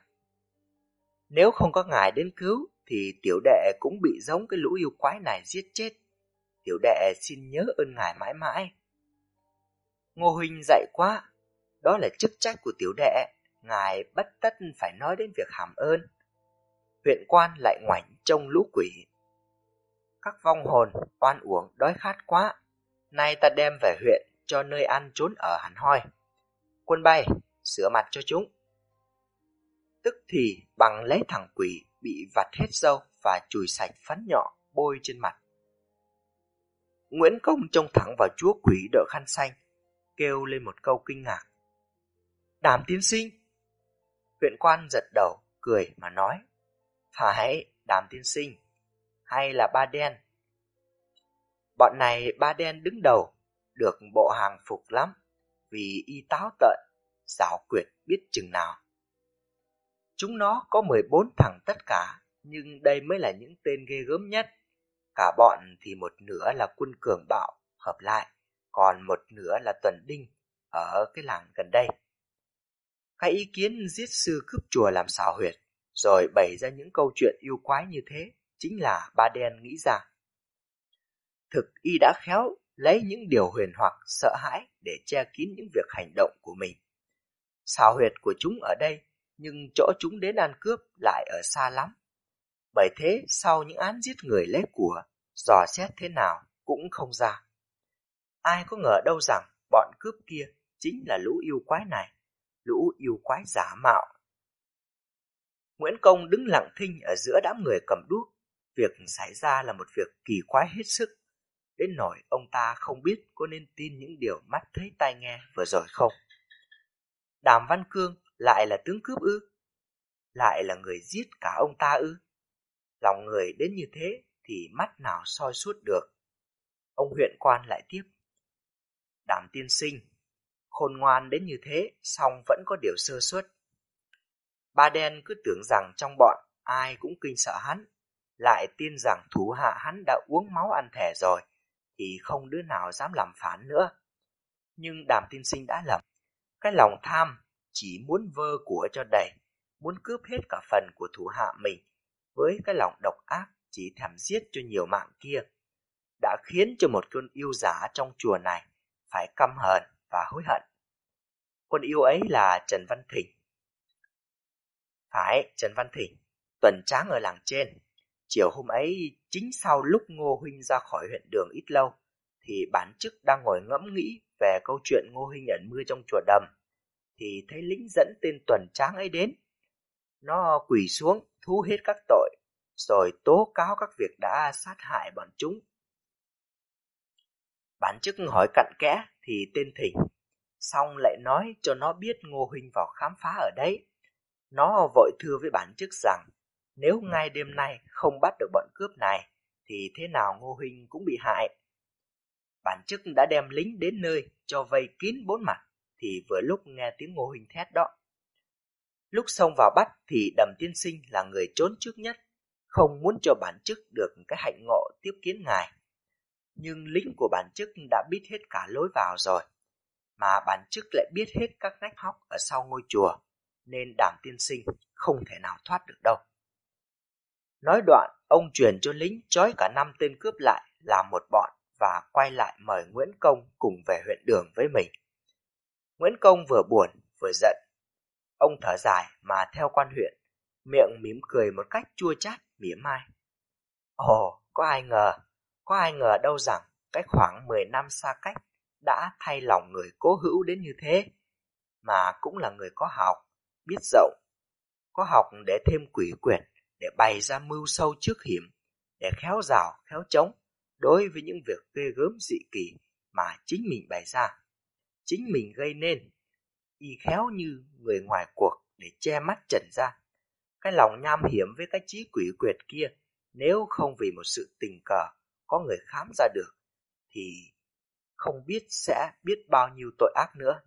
Nếu không có ngài đến cứu, thì tiểu đệ cũng bị giống cái lũ yêu quái này giết chết. Tiểu đệ xin nhớ ơn ngài mãi mãi. Ngô Huynh dạy quá, đó là chức trách của tiểu đệ, ngài bất tất phải nói đến việc hàm ơn. Huyện quan lại ngoảnh trông lũ quỷ. Các vong hồn oan uổng đói khát quá, nay ta đem về huyện cho nơi ăn trốn ở hẳn hoi. Quân bay, sửa mặt cho chúng. Tức thì bằng lấy thằng quỷ bị vặt hết râu và chùi sạch phấn nhỏ bôi trên mặt. Nguyễn Công trông thẳng vào chúa quỷ đội khăn xanh, kêu lên một câu kinh ngạc. Đàm tiên sinh! Huyện quan giật đầu, cười mà nói. Phải, đàm tiên sinh, hay là ba đen? Bọn này ba đen đứng đầu, được bộ hàng phục lắm, vì y táo tợn, xảo quyệt biết chừng nào. Chúng nó có 14 thằng tất cả, nhưng đây mới là những tên ghê gớm nhất. Cả bọn thì một nửa là quân cường bạo hợp lại, còn một nửa là tuần đinh ở cái làng gần đây. Cái ý kiến giết sư cướp chùa làm xảo huyệt, rồi bày ra những câu chuyện yêu quái như thế, chính là ba đen nghĩ ra. Thực y đã khéo lấy những điều huyền hoặc sợ hãi để che kín những việc hành động của mình. xào huyệt của chúng ở đây, nhưng chỗ chúng đến ăn cướp lại ở xa lắm. Bởi thế, sau những án giết người lấy của, dò xét thế nào cũng không ra. Ai có ngờ đâu rằng bọn cướp kia chính là lũ yêu quái này, lũ yêu quái giả mạo. Nguyễn Công đứng lặng thinh ở giữa đám người cầm đuốc. Việc xảy ra là một việc kỳ quái hết sức. Đến nỗi ông ta không biết có nên tin những điều mắt thấy tai nghe vừa rồi không. Đàm Văn Cương lại là tướng cướp ư? Lại là người giết cả ông ta ư? Lòng người đến như thế thì mắt nào soi suốt được. Ông huyện quan lại tiếp. Đàm tiên sinh, khôn ngoan đến như thế, song vẫn có điều sơ suất. Ba đen cứ tưởng rằng trong bọn ai cũng kinh sợ hắn, lại tin rằng thủ hạ hắn đã uống máu ăn thẻ rồi, thì không đứa nào dám làm phản nữa. Nhưng đàm tiên sinh đã lầm. Cái lòng tham chỉ muốn vơ của cho đầy, muốn cướp hết cả phần của thủ hạ mình, với cái lòng độc ác chỉ thèm giết cho nhiều mạng kia, đã khiến cho một con yêu giả trong chùa này phải căm hờn và hối hận. Con yêu ấy là Trần Văn Thịnh. Phải, Trần Văn Thịnh, tuần tráng ở làng trên. Chiều hôm ấy, chính sau lúc Ngô Huynh ra khỏi huyện đường ít lâu, thì bản chức đang ngồi ngẫm nghĩ về câu chuyện Ngô Huynh ẩn mưa trong chùa đầm, thì thấy lính dẫn tên tuần tráng ấy đến. Nó quỳ xuống, thu hết các tội, rồi tố cáo các việc đã sát hại bọn chúng. Bản chức hỏi cặn kẽ thì tên Thỉnh, xong lại nói cho nó biết Ngô Huynh vào khám phá ở đấy. Nó vội thưa với bản chức rằng, nếu ngay đêm nay không bắt được bọn cướp này, thì thế nào Ngô Huynh cũng bị hại. Bản chức đã đem lính đến nơi cho vây kín bốn mặt, thì vừa lúc nghe tiếng Ngô Huynh thét đó. Lúc xông vào bắt thì Đầm Tiên Sinh là người trốn trước nhất, không muốn cho bản chức được cái hạnh ngộ tiếp kiến ngài. Nhưng lính của bản chức đã biết hết cả lối vào rồi, mà bản chức lại biết hết các ngách hóc ở sau ngôi chùa, nên Đàm Tiên Sinh không thể nào thoát được đâu. Nói đoạn, ông truyền cho lính trói cả năm tên cướp lại làm một bọn và quay lại mời Nguyễn Công cùng về huyện đường với mình. Nguyễn Công vừa buồn vừa giận. Ông thở dài mà theo quan huyện, miệng mỉm cười một cách chua chát mỉa mai. Ồ, có ai ngờ, có ai ngờ đâu rằng cái khoảng 10 năm xa cách đã thay lòng người cố hữu đến như thế, mà cũng là người có học, biết rộng, có học để thêm quỷ quyệt, để bày ra mưu sâu trước hiểm, để khéo rào, khéo chống, đối với những việc ghê gớm dị kỳ mà chính mình bày ra, chính mình gây nên, y khéo như người ngoài cuộc để che mắt trần ra. Cái lòng nham hiểm với cái trí quỷ quyệt kia, nếu không vì một sự tình cờ có người khám ra được, thì không biết sẽ biết bao nhiêu tội ác nữa.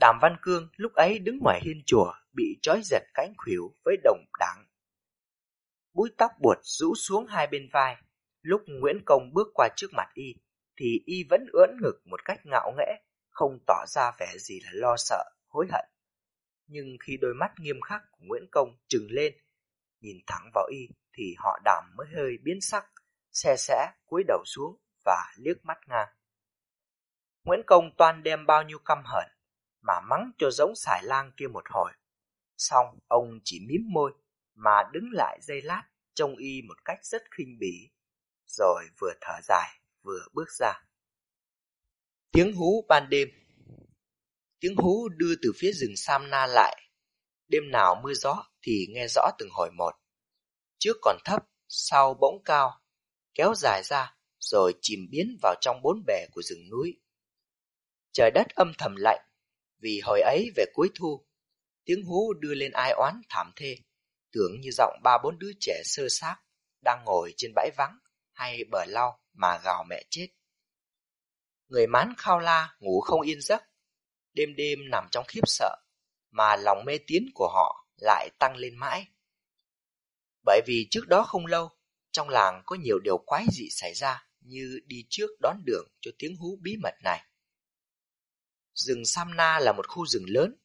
Đàm Văn Cương lúc ấy đứng ngoài hiên chùa bị trói giật cánh khuỷu với đồng đảng. Búi tóc buột rũ xuống hai bên vai, lúc Nguyễn Công bước qua trước mặt y, thì y vẫn ưỡn ngực một cách ngạo nghễ, không tỏ ra vẻ gì là lo sợ, hối hận. Nhưng khi đôi mắt nghiêm khắc của Nguyễn Công trừng lên, nhìn thẳng vào y thì họ đàm mới hơi biến sắc, xe xẽ cúi đầu xuống và liếc mắt ngang. Nguyễn Công toàn đem bao nhiêu căm hận mà mắng cho giống xài lang kia một hồi. Xong ông chỉ mím môi mà đứng lại dây lát trông y một cách rất khinh bỉ, rồi vừa thở dài vừa bước ra. Tiếng hú ban đêm Tiếng hú đưa từ phía rừng Sam Na lại. Đêm nào mưa gió thì nghe rõ từng hồi một. Trước còn thấp, sau bỗng cao, kéo dài ra rồi chìm biến vào trong bốn bề của rừng núi. Trời đất âm thầm lạnh, vì hồi ấy về cuối thu, tiếng hú đưa lên ai oán thảm thê, tưởng như giọng ba bốn đứa trẻ sơ xác đang ngồi trên bãi vắng hay bờ lau mà gào mẹ chết. Người mán khao la ngủ không yên giấc, đêm đêm nằm trong khiếp sợ, mà lòng mê tín của họ lại tăng lên mãi. Bởi vì trước đó không lâu, trong làng có nhiều điều quái dị xảy ra như đi trước đón đường cho tiếng hú bí mật này. Rừng Samna là một khu rừng lớn,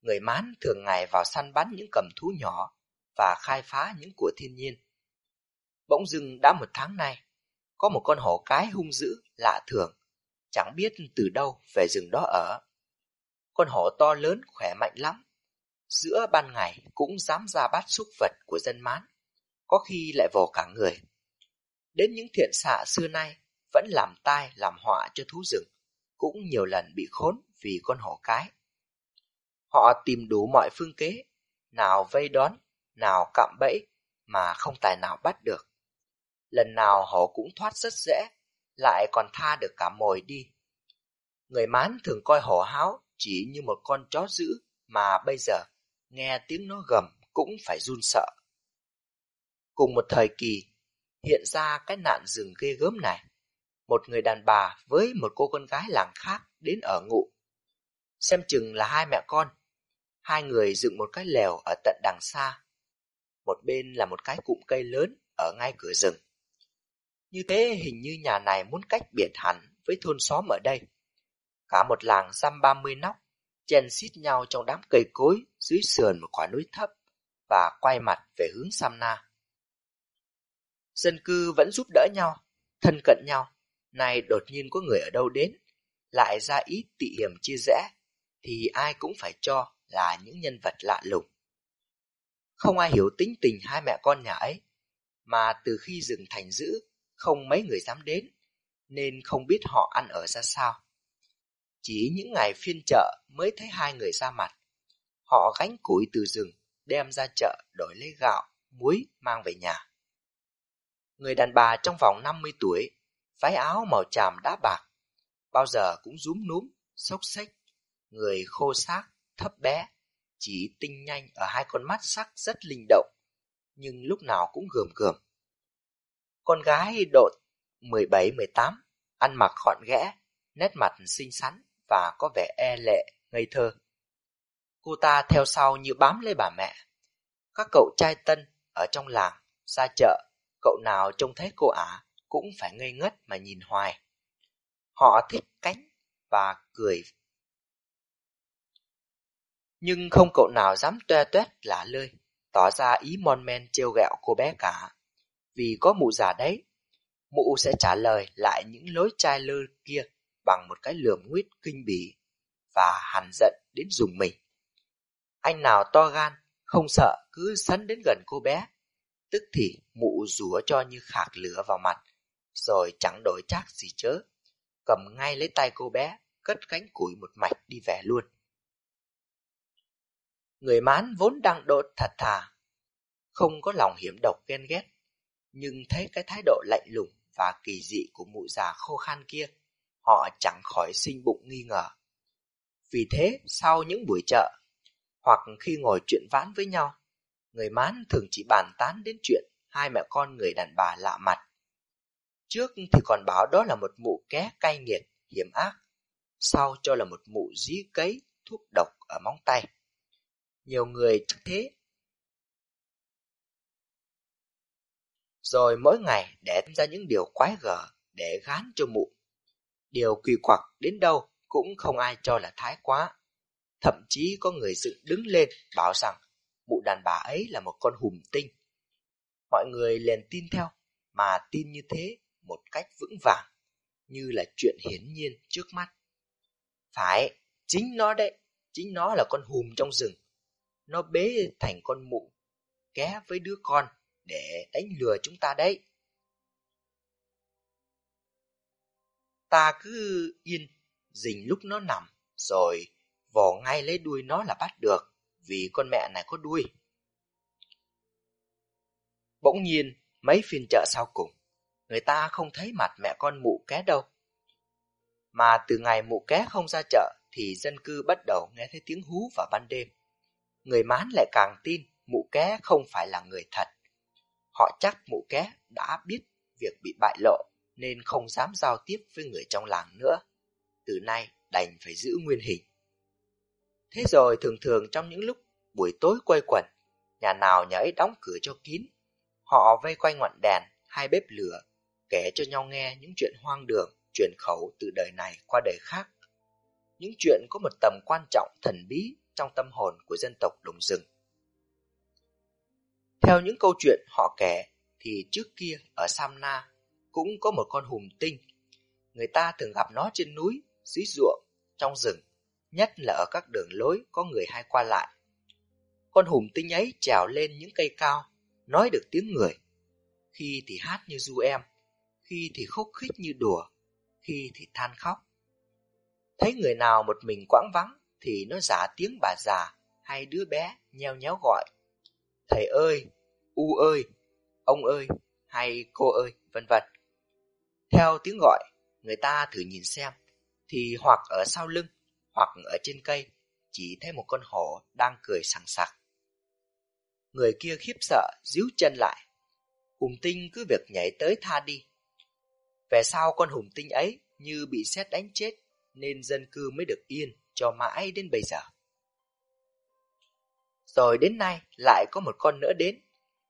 người Mán thường ngày vào săn bắn những cầm thú nhỏ và khai phá những của thiên nhiên. Bỗng dưng đã một tháng nay, có một con hổ cái hung dữ, lạ thường, chẳng biết từ đâu về rừng đó ở. Con hổ to lớn khỏe mạnh lắm, giữa ban ngày cũng dám ra bắt súc vật của dân Mán, có khi lại vồ cả người đến những thiện xạ xưa nay vẫn làm tai làm họa cho thú rừng, cũng nhiều lần bị khốn vì con hổ cái. Họ tìm đủ mọi phương kế, nào vây đón, nào cạm bẫy, mà không tài nào bắt được. Lần nào hổ cũng thoát rất dễ, lại còn tha được cả mồi đi. Người mán thường coi hổ háo chỉ như một con chó dữ mà bây giờ nghe tiếng nó gầm cũng phải run sợ. Cùng một thời kỳ, hiện ra cái nạn rừng ghê gớm này. Một người đàn bà với một cô con gái làng khác đến ở ngụ. Xem chừng là hai mẹ con. Hai người dựng một cái lều ở tận đằng xa. Một bên là một cái cụm cây lớn ở ngay cửa rừng. Như thế hình như nhà này muốn cách biệt hẳn với thôn xóm ở đây. Cả một làng xăm ba mươi nóc, chen xít nhau trong đám cây cối dưới sườn một quả núi thấp và quay mặt về hướng Samna. Dân cư vẫn giúp đỡ nhau, thân cận nhau. Này đột nhiên có người ở đâu đến, lại ra ý tị hiểm chia rẽ, thì ai cũng phải cho là những nhân vật lạ lùng. Không ai hiểu tính tình hai mẹ con nhà ấy, mà từ khi rừng thành giữ, không mấy người dám đến, nên không biết họ ăn ở ra sao. Chỉ những ngày phiên chợ mới thấy hai người ra mặt. Họ gánh củi từ rừng, đem ra chợ đổi lấy gạo, muối mang về nhà. Người đàn bà trong vòng 50 tuổi, váy áo màu tràm đá bạc, bao giờ cũng rúm núm, xốc xách người khô xác, thấp bé, chỉ tinh nhanh ở hai con mắt sắc rất linh động, nhưng lúc nào cũng gườm gườm. Con gái độ 17-18, ăn mặc gọn ghẽ, nét mặt xinh xắn và có vẻ e lệ, ngây thơ. Cô ta theo sau như bám lấy bà mẹ. Các cậu trai tân ở trong làng, ra chợ cậu nào trông thấy cô ả cũng phải ngây ngất mà nhìn hoài. Họ thích cánh và cười. Nhưng không cậu nào dám toe toét lả lơi, tỏ ra ý mon men trêu ghẹo cô bé cả. Vì có mụ già đấy, mụ sẽ trả lời lại những lối chai lơ kia bằng một cái lườm nguyết kinh bỉ và hằn giận đến dùng mình. Anh nào to gan, không sợ cứ sấn đến gần cô bé tức thì mụ rủa cho như khạc lửa vào mặt, rồi chẳng đổi chắc gì chớ, cầm ngay lấy tay cô bé, cất cánh củi một mạch đi về luôn. Người mán vốn đang đột thật thà, không có lòng hiểm độc ghen ghét, nhưng thấy cái thái độ lạnh lùng và kỳ dị của mụ già khô khan kia, họ chẳng khỏi sinh bụng nghi ngờ. Vì thế, sau những buổi chợ, hoặc khi ngồi chuyện vãn với nhau, người mán thường chỉ bàn tán đến chuyện hai mẹ con người đàn bà lạ mặt. Trước thì còn bảo đó là một mụ ké cay nghiệt, hiểm ác, sau cho là một mụ dí cấy, thuốc độc ở móng tay. Nhiều người chắc thế. Rồi mỗi ngày để ra những điều quái gở để gán cho mụ. Điều kỳ quặc đến đâu cũng không ai cho là thái quá. Thậm chí có người dựng đứng lên bảo rằng mụ đàn bà ấy là một con hùm tinh. Mọi người liền tin theo, mà tin như thế một cách vững vàng, như là chuyện hiển nhiên trước mắt. Phải, chính nó đấy, chính nó là con hùm trong rừng. Nó bế thành con mụ, ké với đứa con để đánh lừa chúng ta đấy. Ta cứ yên, dình lúc nó nằm, rồi vò ngay lấy đuôi nó là bắt được, vì con mẹ này có đuôi. Bỗng nhiên, mấy phiên chợ sau cùng, người ta không thấy mặt mẹ con mụ ké đâu. Mà từ ngày mụ ké không ra chợ thì dân cư bắt đầu nghe thấy tiếng hú vào ban đêm. Người mán lại càng tin mụ ké không phải là người thật. Họ chắc mụ ké đã biết việc bị bại lộ nên không dám giao tiếp với người trong làng nữa. Từ nay đành phải giữ nguyên hình. Thế rồi thường thường trong những lúc buổi tối quay quẩn, nhà nào nhà ấy đóng cửa cho kín. Họ vây quanh ngọn đèn, hai bếp lửa, kể cho nhau nghe những chuyện hoang đường, truyền khẩu từ đời này qua đời khác. Những chuyện có một tầm quan trọng thần bí trong tâm hồn của dân tộc đồng rừng. Theo những câu chuyện họ kể, thì trước kia ở Samna cũng có một con hùm tinh. Người ta thường gặp nó trên núi, dưới ruộng, trong rừng, nhất là ở các đường lối có người hay qua lại. Con hùm tinh ấy trèo lên những cây cao, nói được tiếng người. Khi thì hát như du em, khi thì khúc khích như đùa, khi thì than khóc. Thấy người nào một mình quãng vắng thì nó giả tiếng bà già hay đứa bé nheo nhéo gọi. Thầy ơi, u ơi, ông ơi, hay cô ơi, vân vân. Theo tiếng gọi, người ta thử nhìn xem, thì hoặc ở sau lưng, hoặc ở trên cây, chỉ thấy một con hổ đang cười sằng sặc. Người kia khiếp sợ, díu chân lại. Hùng tinh cứ việc nhảy tới tha đi. Về sau con hùng tinh ấy như bị xét đánh chết, nên dân cư mới được yên cho mãi đến bây giờ. Rồi đến nay lại có một con nữa đến.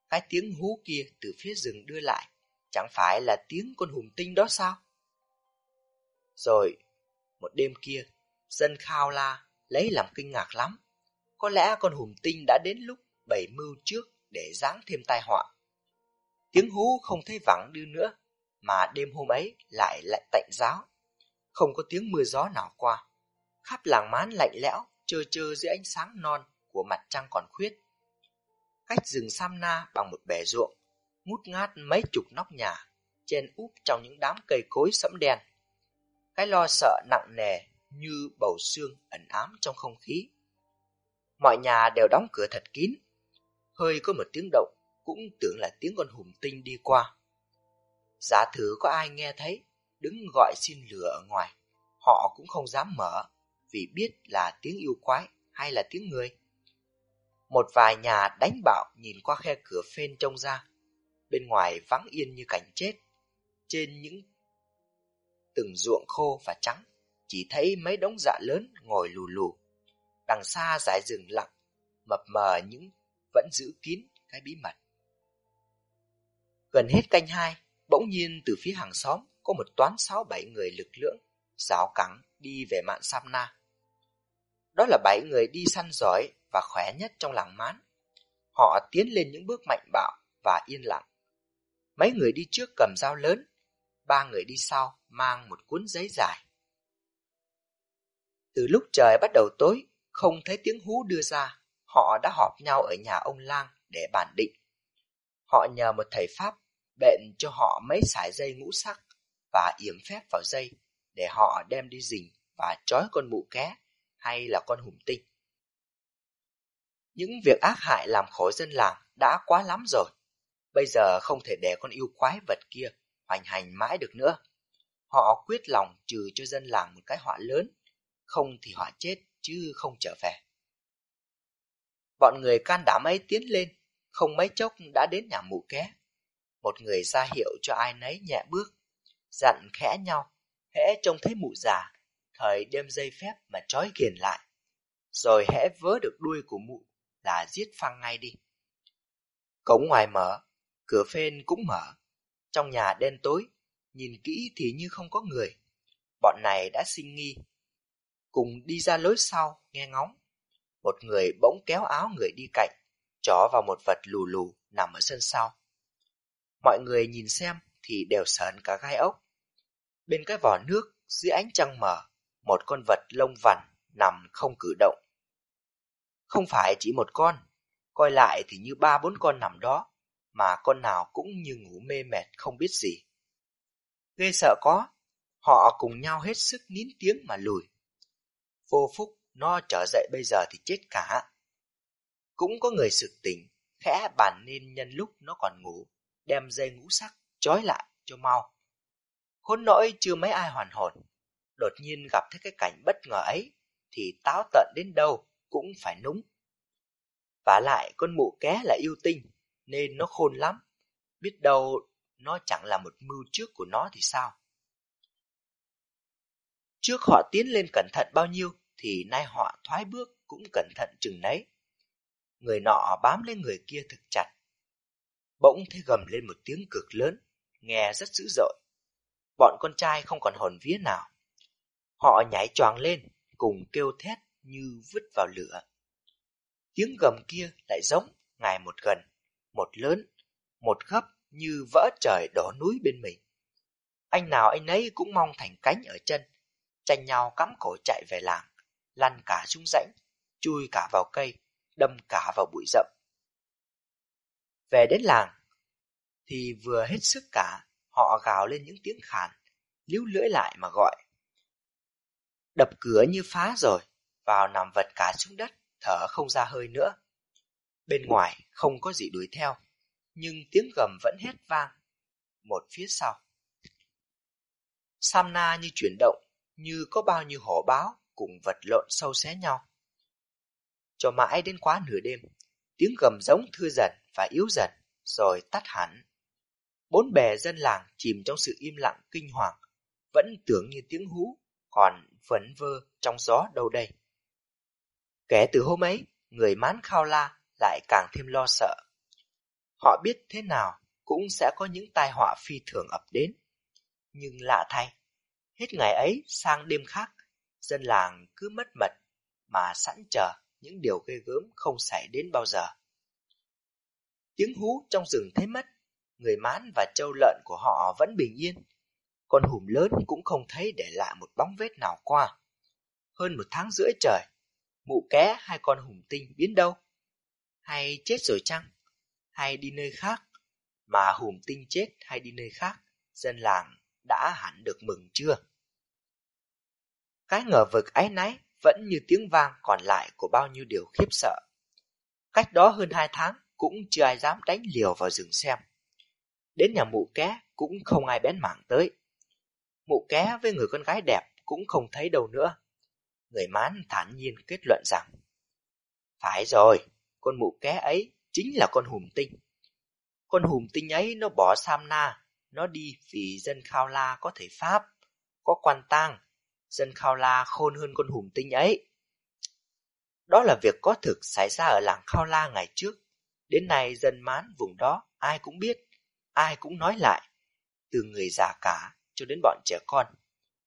Cái tiếng hú kia từ phía rừng đưa lại, chẳng phải là tiếng con hùng tinh đó sao? Rồi, một đêm kia, dân khao la, lấy làm kinh ngạc lắm. Có lẽ con hùng tinh đã đến lúc bày mưu trước để giáng thêm tai họa. Tiếng hú không thấy vắng đưa nữa, mà đêm hôm ấy lại lại tạnh giáo. Không có tiếng mưa gió nào qua. Khắp làng mán lạnh lẽo, trơ trơ dưới ánh sáng non của mặt trăng còn khuyết. Cách rừng Samna bằng một bể ruộng, ngút ngát mấy chục nóc nhà, chen úp trong những đám cây cối sẫm đen. Cái lo sợ nặng nề như bầu xương ẩn ám trong không khí. Mọi nhà đều đóng cửa thật kín, hơi có một tiếng động cũng tưởng là tiếng con hùng tinh đi qua. Giả thử có ai nghe thấy, đứng gọi xin lửa ở ngoài, họ cũng không dám mở vì biết là tiếng yêu quái hay là tiếng người. Một vài nhà đánh bạo nhìn qua khe cửa phên trông ra, bên ngoài vắng yên như cảnh chết. Trên những từng ruộng khô và trắng, chỉ thấy mấy đống dạ lớn ngồi lù lù. Đằng xa dải rừng lặng, mập mờ những vẫn giữ kín cái bí mật. Gần hết canh hai, bỗng nhiên từ phía hàng xóm có một toán sáu bảy người lực lượng, giáo cẳng đi về mạn Samna. Đó là bảy người đi săn giỏi và khỏe nhất trong làng mán. Họ tiến lên những bước mạnh bạo và yên lặng. Mấy người đi trước cầm dao lớn, ba người đi sau mang một cuốn giấy dài. Từ lúc trời bắt đầu tối, không thấy tiếng hú đưa ra, họ đã họp nhau ở nhà ông Lang để bàn định. Họ nhờ một thầy Pháp bệnh cho họ mấy sải dây ngũ sắc và yểm phép vào dây để họ đem đi rình và trói con mụ ké hay là con hùng tinh. Những việc ác hại làm khổ dân làng đã quá lắm rồi. Bây giờ không thể để con yêu quái vật kia hoành hành mãi được nữa. Họ quyết lòng trừ cho dân làng một cái họa lớn, không thì họa chết chứ không trở về. Bọn người can đảm ấy tiến lên, không mấy chốc đã đến nhà mụ ké. Một người ra hiệu cho ai nấy nhẹ bước, dặn khẽ nhau, hễ trông thấy mụ già, thời đem dây phép mà trói ghiền lại. Rồi hễ vớ được đuôi của mụ là giết phăng ngay đi. Cổng ngoài mở, cửa phên cũng mở. Trong nhà đen tối, nhìn kỹ thì như không có người. Bọn này đã sinh nghi. Cùng đi ra lối sau, nghe ngóng. Một người bỗng kéo áo người đi cạnh, chó vào một vật lù lù nằm ở sân sau. Mọi người nhìn xem thì đều sờn cả gai ốc. Bên cái vỏ nước, dưới ánh trăng mở, một con vật lông vằn nằm không cử động. Không phải chỉ một con, coi lại thì như ba bốn con nằm đó, mà con nào cũng như ngủ mê mệt không biết gì. Ghê sợ có, họ cùng nhau hết sức nín tiếng mà lùi. Vô phúc, nó trở dậy bây giờ thì chết cả. Cũng có người sực tỉnh, khẽ bàn nên nhân lúc nó còn ngủ, đem dây ngũ sắc, trói lại cho mau. Khốn nỗi chưa mấy ai hoàn hồn, đột nhiên gặp thấy cái cảnh bất ngờ ấy, thì táo tận đến đâu cũng phải núng. Và lại con mụ ké là yêu tinh, nên nó khôn lắm. Biết đâu nó chẳng là một mưu trước của nó thì sao? Trước họ tiến lên cẩn thận bao nhiêu, thì nay họ thoái bước cũng cẩn thận chừng nấy. Người nọ bám lên người kia thực chặt. Bỗng thấy gầm lên một tiếng cực lớn, nghe rất dữ dội. Bọn con trai không còn hồn vía nào. Họ nhảy choàng lên, cùng kêu thét như vứt vào lửa. Tiếng gầm kia lại giống, ngày một gần, một lớn, một gấp như vỡ trời đổ núi bên mình. Anh nào anh ấy cũng mong thành cánh ở chân, tranh nhau cắm cổ chạy về làng, lăn cả xuống rãnh, chui cả vào cây, đâm cả vào bụi rậm. Về đến làng, thì vừa hết sức cả, họ gào lên những tiếng khàn, líu lưỡi lại mà gọi. Đập cửa như phá rồi, vào nằm vật cả xuống đất, thở không ra hơi nữa. Bên ngoài không có gì đuổi theo, nhưng tiếng gầm vẫn hét vang. Một phía sau. Samna như chuyển động, như có bao nhiêu hổ báo cùng vật lộn sâu xé nhau. Cho mãi đến quá nửa đêm, tiếng gầm giống thưa dần và yếu dần, rồi tắt hẳn. Bốn bè dân làng chìm trong sự im lặng kinh hoàng, vẫn tưởng như tiếng hú, còn vẫn vơ trong gió đâu đây. Kể từ hôm ấy, người mán khao la lại càng thêm lo sợ. Họ biết thế nào cũng sẽ có những tai họa phi thường ập đến. Nhưng lạ thay, hết ngày ấy sang đêm khác, dân làng cứ mất mật mà sẵn chờ những điều ghê gớm không xảy đến bao giờ. Tiếng hú trong rừng thấy mất, người mán và trâu lợn của họ vẫn bình yên. Con hùm lớn cũng không thấy để lại một bóng vết nào qua. Hơn một tháng rưỡi trời, mụ ké hai con hùm tinh biến đâu? Hay chết rồi chăng? Hay đi nơi khác? Mà hùm tinh chết hay đi nơi khác, dân làng đã hẳn được mừng chưa? Cái ngờ vực ái náy vẫn như tiếng vang còn lại của bao nhiêu điều khiếp sợ. Cách đó hơn hai tháng cũng chưa ai dám đánh liều vào rừng xem. Đến nhà mụ ké cũng không ai bén mảng tới. Mụ ké với người con gái đẹp cũng không thấy đâu nữa. Người mán thản nhiên kết luận rằng Phải rồi, con mụ ké ấy chính là con hùm tinh. Con hùm tinh ấy nó bỏ samna, nó đi vì dân Khao La có thể pháp, có quan tang. Dân Khao La khôn hơn con hùm tinh ấy. Đó là việc có thực xảy ra ở làng Khao La ngày trước. Đến nay dân mán vùng đó ai cũng biết, ai cũng nói lại, từ người già cả cho đến bọn trẻ con.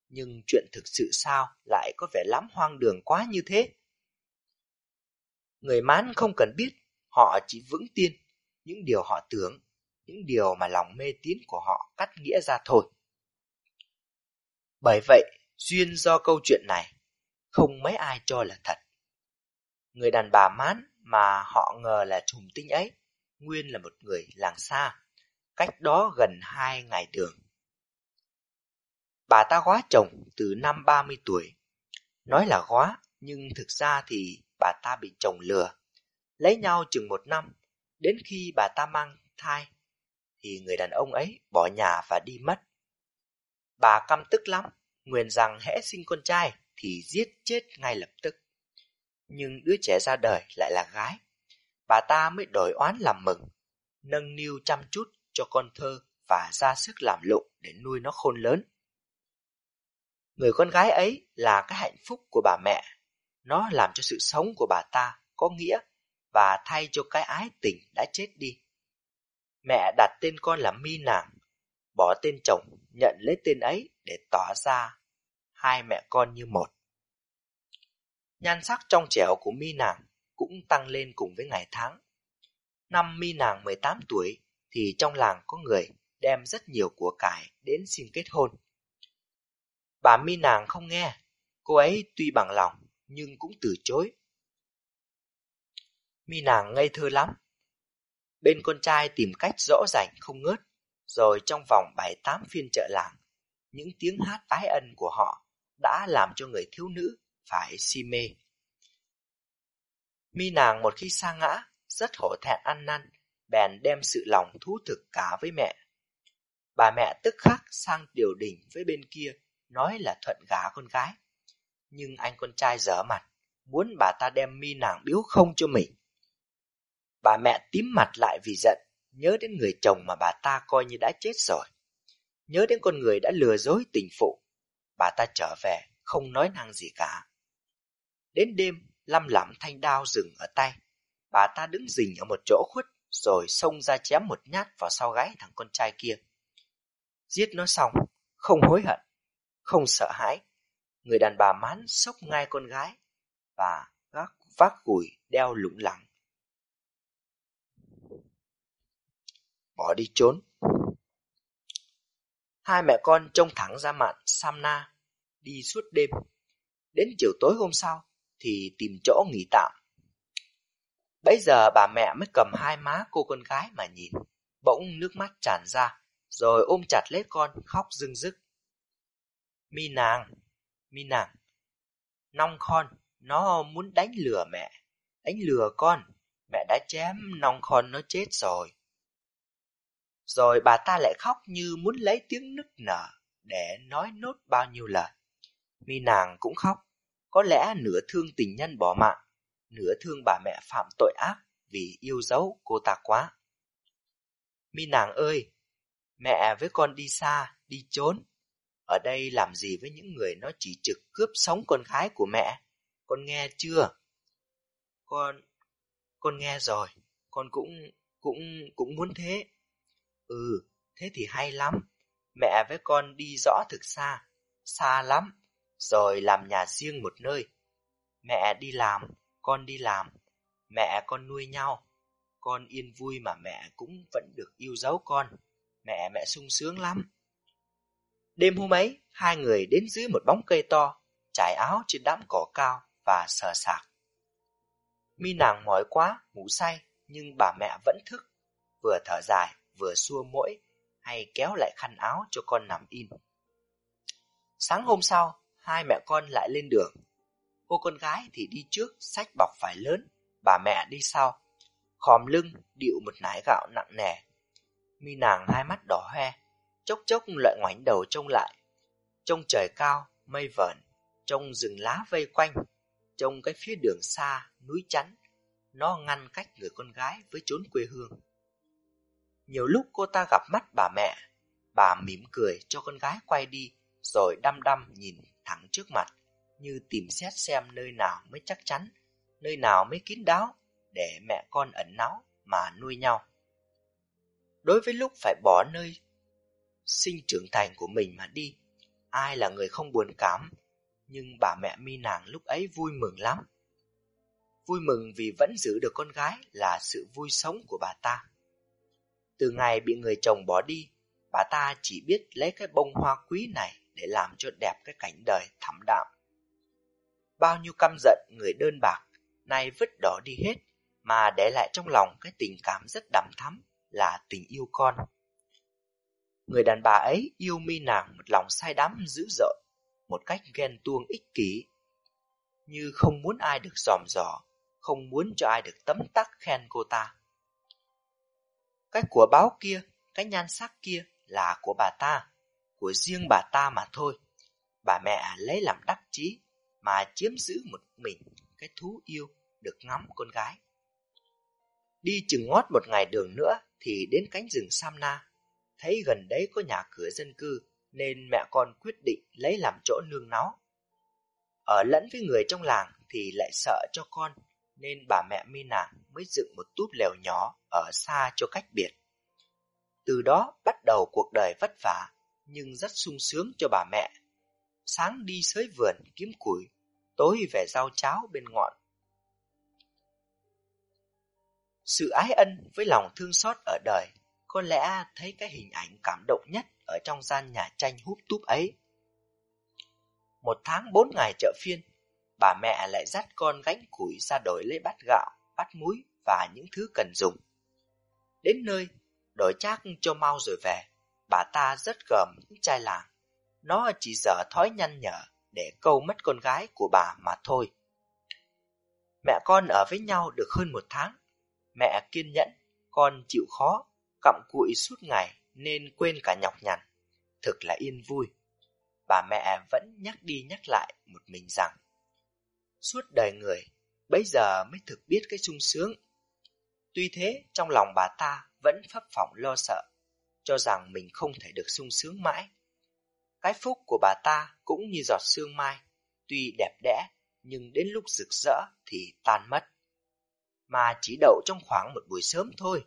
Nhưng chuyện thực sự sao lại có vẻ lắm hoang đường quá như thế? Người mán không cần biết, họ chỉ vững tin những điều họ tưởng, những điều mà lòng mê tín của họ cắt nghĩa ra thôi. Bởi vậy, duyên do câu chuyện này, không mấy ai cho là thật. Người đàn bà mán mà họ ngờ là trùng tinh ấy, nguyên là một người làng xa, cách đó gần hai ngày đường. Bà ta góa chồng từ năm 30 tuổi. Nói là góa, nhưng thực ra thì bà ta bị chồng lừa. Lấy nhau chừng một năm, đến khi bà ta mang thai, thì người đàn ông ấy bỏ nhà và đi mất. Bà căm tức lắm, nguyện rằng hễ sinh con trai thì giết chết ngay lập tức. Nhưng đứa trẻ ra đời lại là gái. Bà ta mới đổi oán làm mừng, nâng niu chăm chút cho con thơ và ra sức làm lụng để nuôi nó khôn lớn. Người con gái ấy là cái hạnh phúc của bà mẹ. Nó làm cho sự sống của bà ta có nghĩa và thay cho cái ái tình đã chết đi. Mẹ đặt tên con là Mi Nàng, bỏ tên chồng nhận lấy tên ấy để tỏ ra hai mẹ con như một. Nhan sắc trong trẻo của Mi Nàng cũng tăng lên cùng với ngày tháng. Năm Mi Nàng 18 tuổi thì trong làng có người đem rất nhiều của cải đến xin kết hôn. Bà mi nàng không nghe, cô ấy tuy bằng lòng nhưng cũng từ chối. Mi nàng ngây thơ lắm. Bên con trai tìm cách rõ ràng không ngớt, rồi trong vòng bảy tám phiên chợ làng, những tiếng hát ái ân của họ đã làm cho người thiếu nữ phải si mê. Mi nàng một khi sa ngã, rất hổ thẹn ăn năn, bèn đem sự lòng thú thực cả với mẹ. Bà mẹ tức khắc sang điều đình với bên kia nói là thuận gả con gái. Nhưng anh con trai dở mặt, muốn bà ta đem mi nàng biếu không cho mình. Bà mẹ tím mặt lại vì giận, nhớ đến người chồng mà bà ta coi như đã chết rồi. Nhớ đến con người đã lừa dối tình phụ. Bà ta trở về, không nói năng gì cả. Đến đêm, lăm lắm thanh đao dừng ở tay. Bà ta đứng rình ở một chỗ khuất, rồi xông ra chém một nhát vào sau gáy thằng con trai kia. Giết nó xong, không hối hận không sợ hãi. Người đàn bà mán sốc ngay con gái và gác vác củi đeo lủng lẳng. Bỏ đi trốn. Hai mẹ con trông thẳng ra mạn Samna, đi suốt đêm. Đến chiều tối hôm sau thì tìm chỗ nghỉ tạm. Bấy giờ bà mẹ mới cầm hai má cô con gái mà nhìn, bỗng nước mắt tràn ra, rồi ôm chặt lấy con khóc rưng rức. Mi nàng, mi nàng. Nong con, nó muốn đánh lừa mẹ, đánh lừa con. Mẹ đã chém nong con nó chết rồi. Rồi bà ta lại khóc như muốn lấy tiếng nức nở để nói nốt bao nhiêu lời. Mi nàng cũng khóc, có lẽ nửa thương tình nhân bỏ mạng, nửa thương bà mẹ phạm tội ác vì yêu dấu cô ta quá. Mi nàng ơi, mẹ với con đi xa, đi trốn, ở đây làm gì với những người nó chỉ trực cướp sống con gái của mẹ? Con nghe chưa? Con... con nghe rồi. Con cũng... cũng... cũng muốn thế. Ừ, thế thì hay lắm. Mẹ với con đi rõ thực xa. Xa lắm. Rồi làm nhà riêng một nơi. Mẹ đi làm, con đi làm. Mẹ con nuôi nhau. Con yên vui mà mẹ cũng vẫn được yêu dấu con. Mẹ mẹ sung sướng lắm. Đêm hôm ấy, hai người đến dưới một bóng cây to, trải áo trên đám cỏ cao và sờ sạc. Mi nàng mỏi quá, ngủ say, nhưng bà mẹ vẫn thức, vừa thở dài, vừa xua mũi, hay kéo lại khăn áo cho con nằm in. Sáng hôm sau, hai mẹ con lại lên đường. Cô con gái thì đi trước, sách bọc phải lớn, bà mẹ đi sau. Khòm lưng, điệu một nải gạo nặng nề. Mi nàng hai mắt đỏ hoe, chốc chốc lại ngoảnh đầu trông lại. Trông trời cao, mây vờn, trông rừng lá vây quanh, trông cái phía đường xa, núi chắn, nó ngăn cách người con gái với chốn quê hương. Nhiều lúc cô ta gặp mắt bà mẹ, bà mỉm cười cho con gái quay đi, rồi đăm đăm nhìn thẳng trước mặt, như tìm xét xem nơi nào mới chắc chắn, nơi nào mới kín đáo, để mẹ con ẩn náu mà nuôi nhau. Đối với lúc phải bỏ nơi sinh trưởng thành của mình mà đi. Ai là người không buồn cảm, nhưng bà mẹ mi nàng lúc ấy vui mừng lắm. Vui mừng vì vẫn giữ được con gái là sự vui sống của bà ta. Từ ngày bị người chồng bỏ đi, bà ta chỉ biết lấy cái bông hoa quý này để làm cho đẹp cái cảnh đời thẳm đạm. Bao nhiêu căm giận người đơn bạc, nay vứt đỏ đi hết, mà để lại trong lòng cái tình cảm rất đậm thắm là tình yêu con. Người đàn bà ấy yêu mi nàng một lòng say đắm dữ dội, một cách ghen tuông ích kỷ. Như không muốn ai được dòm dò, không muốn cho ai được tấm tắc khen cô ta. Cái của báo kia, cái nhan sắc kia là của bà ta, của riêng bà ta mà thôi. Bà mẹ lấy làm đắc chí mà chiếm giữ một mình cái thú yêu được ngắm con gái. Đi chừng ngót một ngày đường nữa thì đến cánh rừng Samna. Thấy gần đấy có nhà cửa dân cư nên mẹ con quyết định lấy làm chỗ nương náu. Ở lẫn với người trong làng thì lại sợ cho con nên bà mẹ mi nàng mới dựng một túp lều nhỏ ở xa cho cách biệt. Từ đó bắt đầu cuộc đời vất vả nhưng rất sung sướng cho bà mẹ. Sáng đi sới vườn kiếm củi, tối về rau cháo bên ngọn. Sự ái ân với lòng thương xót ở đời có lẽ thấy cái hình ảnh cảm động nhất ở trong gian nhà tranh húp túp ấy. Một tháng bốn ngày chợ phiên, bà mẹ lại dắt con gánh củi ra đổi lấy bát gạo, bát muối và những thứ cần dùng. Đến nơi, đổi chác cho mau rồi về, bà ta rất gờm những trai làng. Nó chỉ dở thói nhăn nhở để câu mất con gái của bà mà thôi. Mẹ con ở với nhau được hơn một tháng. Mẹ kiên nhẫn, con chịu khó, cặm cụi suốt ngày nên quên cả nhọc nhằn. Thực là yên vui. Bà mẹ vẫn nhắc đi nhắc lại một mình rằng Suốt đời người, bấy giờ mới thực biết cái sung sướng. Tuy thế, trong lòng bà ta vẫn phấp phỏng lo sợ, cho rằng mình không thể được sung sướng mãi. Cái phúc của bà ta cũng như giọt sương mai, tuy đẹp đẽ, nhưng đến lúc rực rỡ thì tan mất. Mà chỉ đậu trong khoảng một buổi sớm thôi,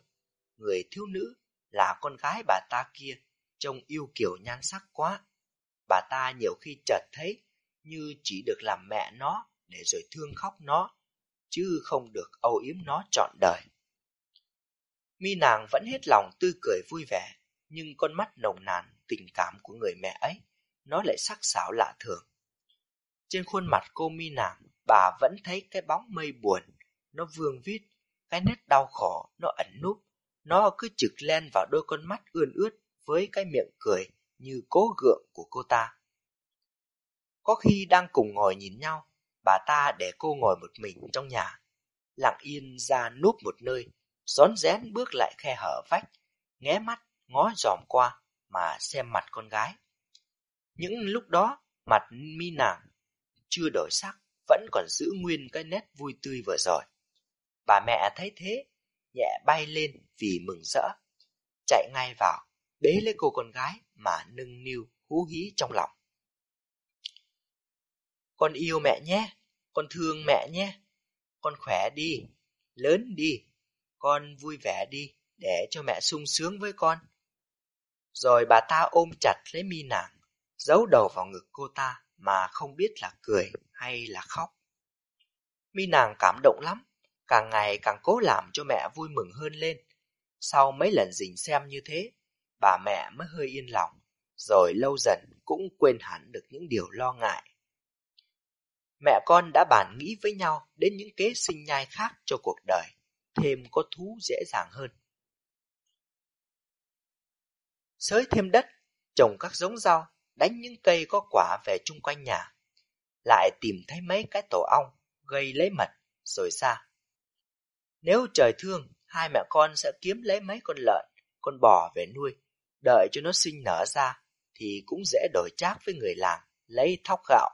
người thiếu nữ là con gái bà ta kia, trông yêu kiểu nhan sắc quá. Bà ta nhiều khi chợt thấy như chỉ được làm mẹ nó để rồi thương khóc nó, chứ không được âu yếm nó trọn đời. Mi nàng vẫn hết lòng tươi cười vui vẻ, nhưng con mắt nồng nàn tình cảm của người mẹ ấy, nó lại sắc sảo lạ thường. Trên khuôn mặt cô mi nàng, bà vẫn thấy cái bóng mây buồn, nó vương vít, cái nét đau khổ, nó ẩn núp, nó cứ trực len vào đôi con mắt ươn ướt với cái miệng cười như cố gượng của cô ta. Có khi đang cùng ngồi nhìn nhau, bà ta để cô ngồi một mình trong nhà, lặng yên ra núp một nơi, rón rén bước lại khe hở vách, nghé mắt, ngó dòm qua mà xem mặt con gái. Những lúc đó, mặt mi nàng chưa đổi sắc, vẫn còn giữ nguyên cái nét vui tươi vừa rồi. Bà mẹ thấy thế, nhẹ bay lên vì mừng rỡ, chạy ngay vào, bế lấy cô con gái mà nâng niu hú hí trong lòng. Con yêu mẹ nhé, con thương mẹ nhé, con khỏe đi, lớn đi, con vui vẻ đi để cho mẹ sung sướng với con. Rồi bà ta ôm chặt lấy mi nàng, giấu đầu vào ngực cô ta mà không biết là cười hay là khóc. Mi nàng cảm động lắm, càng ngày càng cố làm cho mẹ vui mừng hơn lên. Sau mấy lần dình xem như thế, bà mẹ mới hơi yên lòng, rồi lâu dần cũng quên hẳn được những điều lo ngại. Mẹ con đã bàn nghĩ với nhau đến những kế sinh nhai khác cho cuộc đời, thêm có thú dễ dàng hơn. Sới thêm đất, trồng các giống rau, đánh những cây có quả về chung quanh nhà. Lại tìm thấy mấy cái tổ ong, gây lấy mật, rồi xa. Nếu trời thương, hai mẹ con sẽ kiếm lấy mấy con lợn, con bò về nuôi, đợi cho nó sinh nở ra, thì cũng dễ đổi trác với người làng, lấy thóc gạo.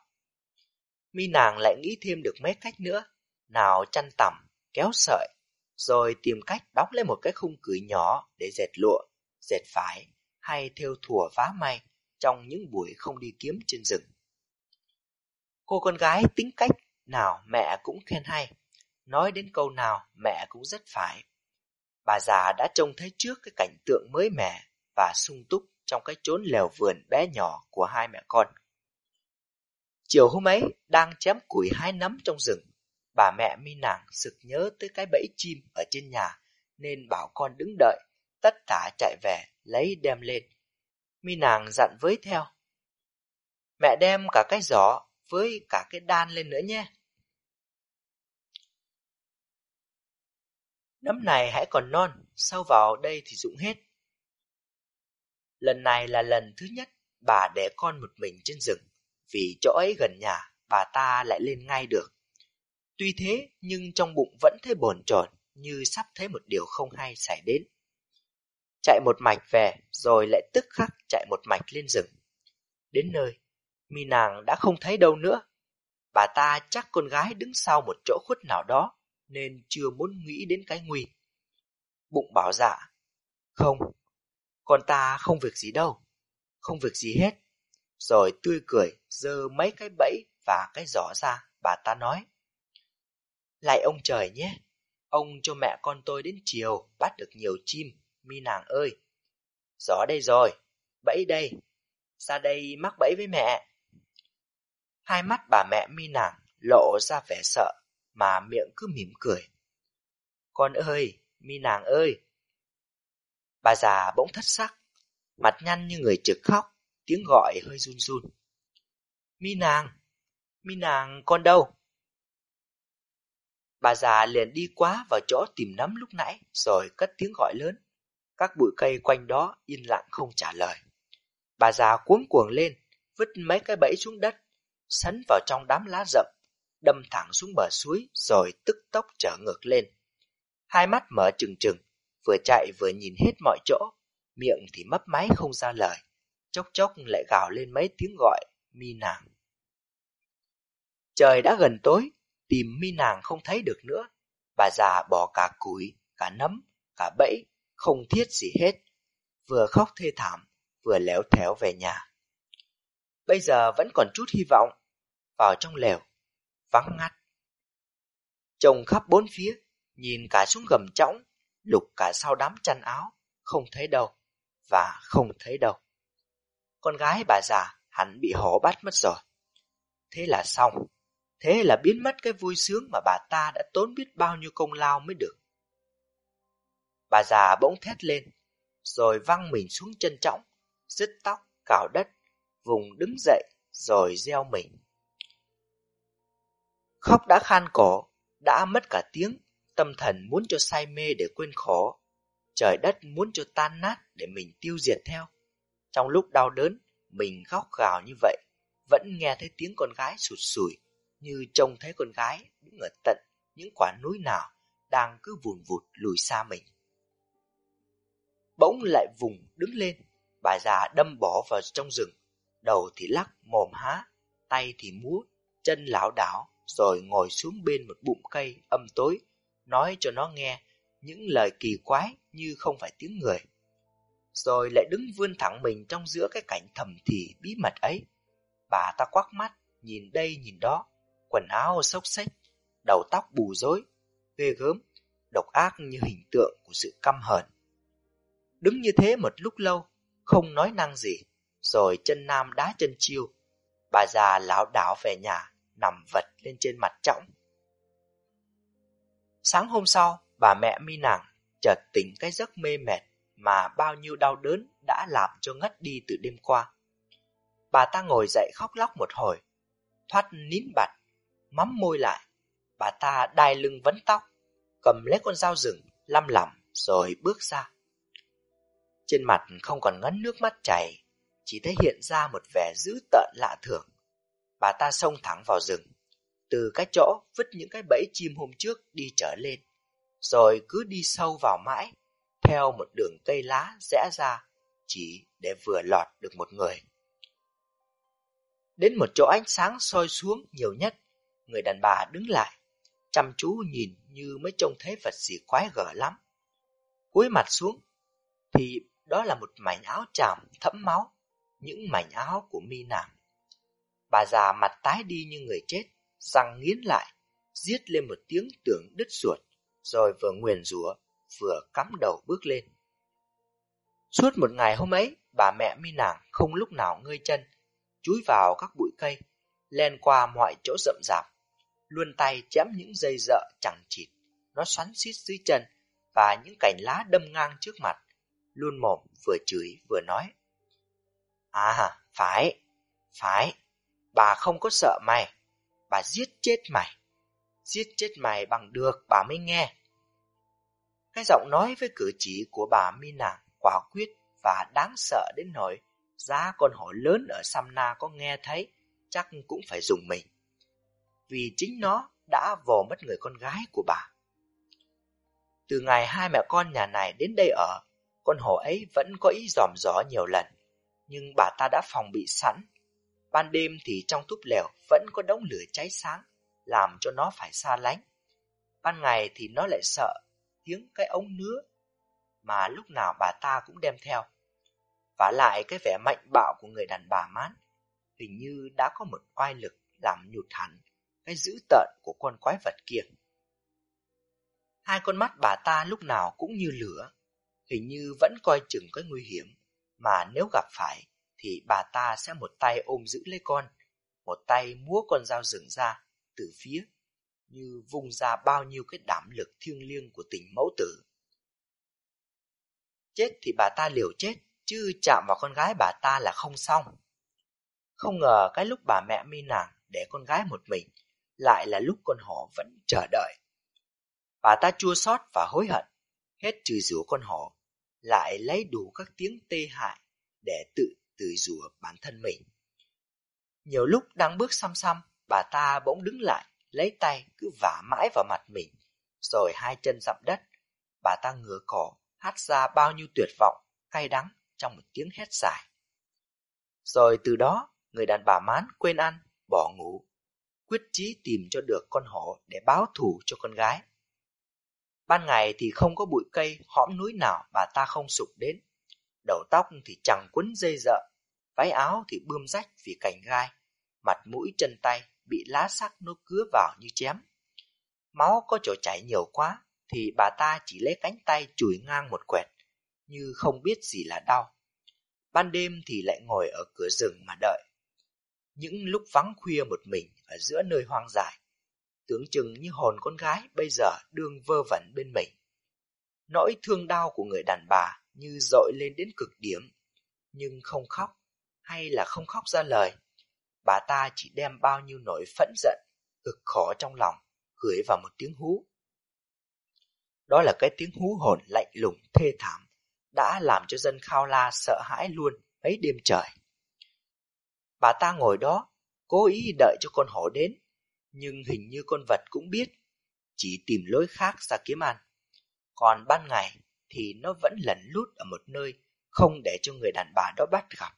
Mi nàng lại nghĩ thêm được mấy cách nữa, nào chăn tằm, kéo sợi, rồi tìm cách đóng lên một cái khung cửi nhỏ để dệt lụa, dệt vải hay theo thùa vá may trong những buổi không đi kiếm trên rừng. Cô con gái tính cách nào mẹ cũng khen hay, nói đến câu nào mẹ cũng rất phải. Bà già đã trông thấy trước cái cảnh tượng mới mẻ và sung túc trong cái chốn lều vườn bé nhỏ của hai mẹ con. Chiều hôm ấy, đang chém củi hai nắm trong rừng, bà mẹ mi nàng sực nhớ tới cái bẫy chim ở trên nhà, nên bảo con đứng đợi, tất cả chạy về, lấy đem lên. Mi nàng dặn với theo. Mẹ đem cả cái giỏ với cả cái đan lên nữa nhé. Nấm này hãy còn non, sau vào đây thì rụng hết. Lần này là lần thứ nhất bà để con một mình trên rừng, vì chỗ ấy gần nhà, bà ta lại lên ngay được. Tuy thế, nhưng trong bụng vẫn thấy bồn chồn như sắp thấy một điều không hay xảy đến. Chạy một mạch về, rồi lại tức khắc chạy một mạch lên rừng. Đến nơi, mi nàng đã không thấy đâu nữa. Bà ta chắc con gái đứng sau một chỗ khuất nào đó, nên chưa muốn nghĩ đến cái nguy. Bụng bảo dạ, không, con ta không việc gì đâu, không việc gì hết. Rồi tươi cười, dơ mấy cái bẫy và cái giỏ ra, bà ta nói. Lại ông trời nhé, ông cho mẹ con tôi đến chiều bắt được nhiều chim, mi nàng ơi. Giỏ đây rồi, bẫy đây, ra đây mắc bẫy với mẹ. Hai mắt bà mẹ mi nàng lộ ra vẻ sợ, mà miệng cứ mỉm cười. Con ơi, mi nàng ơi! Bà già bỗng thất sắc, mặt nhăn như người trực khóc, tiếng gọi hơi run run. Mi nàng, mi nàng con đâu? Bà già liền đi quá vào chỗ tìm nắm lúc nãy, rồi cất tiếng gọi lớn. Các bụi cây quanh đó yên lặng không trả lời. Bà già cuống cuồng lên, vứt mấy cái bẫy xuống đất, sấn vào trong đám lá rậm, đâm thẳng xuống bờ suối rồi tức tốc trở ngược lên. Hai mắt mở trừng trừng, vừa chạy vừa nhìn hết mọi chỗ, miệng thì mấp máy không ra lời, chốc chốc lại gào lên mấy tiếng gọi, mi nàng. Trời đã gần tối, tìm mi nàng không thấy được nữa. Bà già bỏ cả củi, cả nấm, cả bẫy, không thiết gì hết. Vừa khóc thê thảm, vừa léo théo về nhà. Bây giờ vẫn còn chút hy vọng. Vào trong lều, vắng ngắt. Trông khắp bốn phía, nhìn cả xuống gầm trõng, lục cả sau đám chăn áo, không thấy đâu, và không thấy đâu. Con gái bà già hẳn bị hổ bắt mất rồi. Thế là xong, thế là biến mất cái vui sướng mà bà ta đã tốn biết bao nhiêu công lao mới được. Bà già bỗng thét lên, rồi văng mình xuống chân trọng, dứt tóc, cào đất, vùng đứng dậy, rồi gieo mình. Khóc đã khan cổ, đã mất cả tiếng, tâm thần muốn cho say mê để quên khổ. Trời đất muốn cho tan nát để mình tiêu diệt theo. Trong lúc đau đớn, mình khóc gào như vậy, vẫn nghe thấy tiếng con gái sụt sùi, như trông thấy con gái đứng ở tận những quả núi nào đang cứ vùn vụt lùi xa mình. Bỗng lại vùng đứng lên, bà già đâm bỏ vào trong rừng, đầu thì lắc mồm há, tay thì múa, chân lão đảo, rồi ngồi xuống bên một bụm cây âm tối, nói cho nó nghe những lời kỳ quái như không phải tiếng người. Rồi lại đứng vươn thẳng mình trong giữa cái cảnh thầm thì bí mật ấy. Bà ta quắc mắt, nhìn đây nhìn đó, quần áo xốc xếch, đầu tóc bù rối, ghê gớm, độc ác như hình tượng của sự căm hờn. Đứng như thế một lúc lâu, không nói năng gì, rồi chân nam đá chân chiêu. Bà già lão đảo về nhà, nằm vật lên trên mặt trọng. Sáng hôm sau, bà mẹ mi nàng chợt tỉnh cái giấc mê mệt mà bao nhiêu đau đớn đã làm cho ngất đi từ đêm qua. Bà ta ngồi dậy khóc lóc một hồi, thoát nín bặt, mắm môi lại. Bà ta đai lưng vấn tóc, cầm lấy con dao rừng, lăm lẩm rồi bước ra. Trên mặt không còn ngấn nước mắt chảy, chỉ thấy hiện ra một vẻ dữ tợn lạ thường bà ta xông thẳng vào rừng. Từ cái chỗ vứt những cái bẫy chim hôm trước đi trở lên, rồi cứ đi sâu vào mãi, theo một đường cây lá rẽ ra, chỉ để vừa lọt được một người. Đến một chỗ ánh sáng soi xuống nhiều nhất, người đàn bà đứng lại, chăm chú nhìn như mới trông thấy vật gì quái gở lắm. Cúi mặt xuống, thì đó là một mảnh áo tràm thẫm máu, những mảnh áo của mi nàng. Bà già mặt tái đi như người chết, răng nghiến lại, giết lên một tiếng tưởng đứt ruột, rồi vừa nguyền rủa vừa cắm đầu bước lên. Suốt một ngày hôm ấy, bà mẹ mi nàng không lúc nào ngơi chân, chúi vào các bụi cây, len qua mọi chỗ rậm rạp, luôn tay chém những dây dợ chẳng chịt, nó xoắn xít dưới chân và những cành lá đâm ngang trước mặt, luôn mồm vừa chửi vừa nói. À, phải, phải, Bà không có sợ mày. Bà giết chết mày. Giết chết mày bằng được bà mới nghe. Cái giọng nói với cử chỉ của bà Mina quả quyết và đáng sợ đến nỗi giá con hổ lớn ở Samna có nghe thấy chắc cũng phải dùng mình. Vì chính nó đã vồ mất người con gái của bà. Từ ngày hai mẹ con nhà này đến đây ở, con hổ ấy vẫn có ý dòm gió nhiều lần, nhưng bà ta đã phòng bị sẵn. Ban đêm thì trong túp lều vẫn có đống lửa cháy sáng, làm cho nó phải xa lánh. Ban ngày thì nó lại sợ tiếng cái ống nứa mà lúc nào bà ta cũng đem theo. Và lại cái vẻ mạnh bạo của người đàn bà mán hình như đã có một oai lực làm nhụt hẳn cái dữ tợn của con quái vật kia. Hai con mắt bà ta lúc nào cũng như lửa, hình như vẫn coi chừng cái nguy hiểm, mà nếu gặp phải thì bà ta sẽ một tay ôm giữ lấy con, một tay múa con dao rừng ra từ phía, như vung ra bao nhiêu cái đảm lực thiêng liêng của tình mẫu tử. Chết thì bà ta liều chết, chứ chạm vào con gái bà ta là không xong. Không ngờ cái lúc bà mẹ mi nàng để con gái một mình, lại là lúc con hổ vẫn chờ đợi. Bà ta chua xót và hối hận, hết trừ rủa con hổ, lại lấy đủ các tiếng tê hại để tự tự rủa bản thân mình. Nhiều lúc đang bước xăm xăm, bà ta bỗng đứng lại, lấy tay cứ vả mãi vào mặt mình, rồi hai chân dặm đất. Bà ta ngửa cổ, hát ra bao nhiêu tuyệt vọng, cay đắng trong một tiếng hét dài. Rồi từ đó, người đàn bà mán quên ăn, bỏ ngủ, quyết chí tìm cho được con hổ để báo thù cho con gái. Ban ngày thì không có bụi cây, hõm núi nào bà ta không sụp đến. Đầu tóc thì chẳng quấn dây dợ, váy áo thì bươm rách vì cành gai, mặt mũi chân tay bị lá sắc nó cứa vào như chém. Máu có chỗ chảy nhiều quá, thì bà ta chỉ lấy cánh tay chùi ngang một quẹt, như không biết gì là đau. Ban đêm thì lại ngồi ở cửa rừng mà đợi. Những lúc vắng khuya một mình ở giữa nơi hoang dại, tưởng chừng như hồn con gái bây giờ đương vơ vẩn bên mình. Nỗi thương đau của người đàn bà như dội lên đến cực điểm, nhưng không khóc, hay là không khóc ra lời. Bà ta chỉ đem bao nhiêu nỗi phẫn giận, cực khó trong lòng, gửi vào một tiếng hú. Đó là cái tiếng hú hồn lạnh lùng thê thảm, đã làm cho dân Khao La sợ hãi luôn mấy đêm trời. Bà ta ngồi đó, cố ý đợi cho con hổ đến, nhưng hình như con vật cũng biết, chỉ tìm lối khác ra kiếm ăn. Còn ban ngày thì nó vẫn lẩn lút ở một nơi không để cho người đàn bà đó bắt gặp.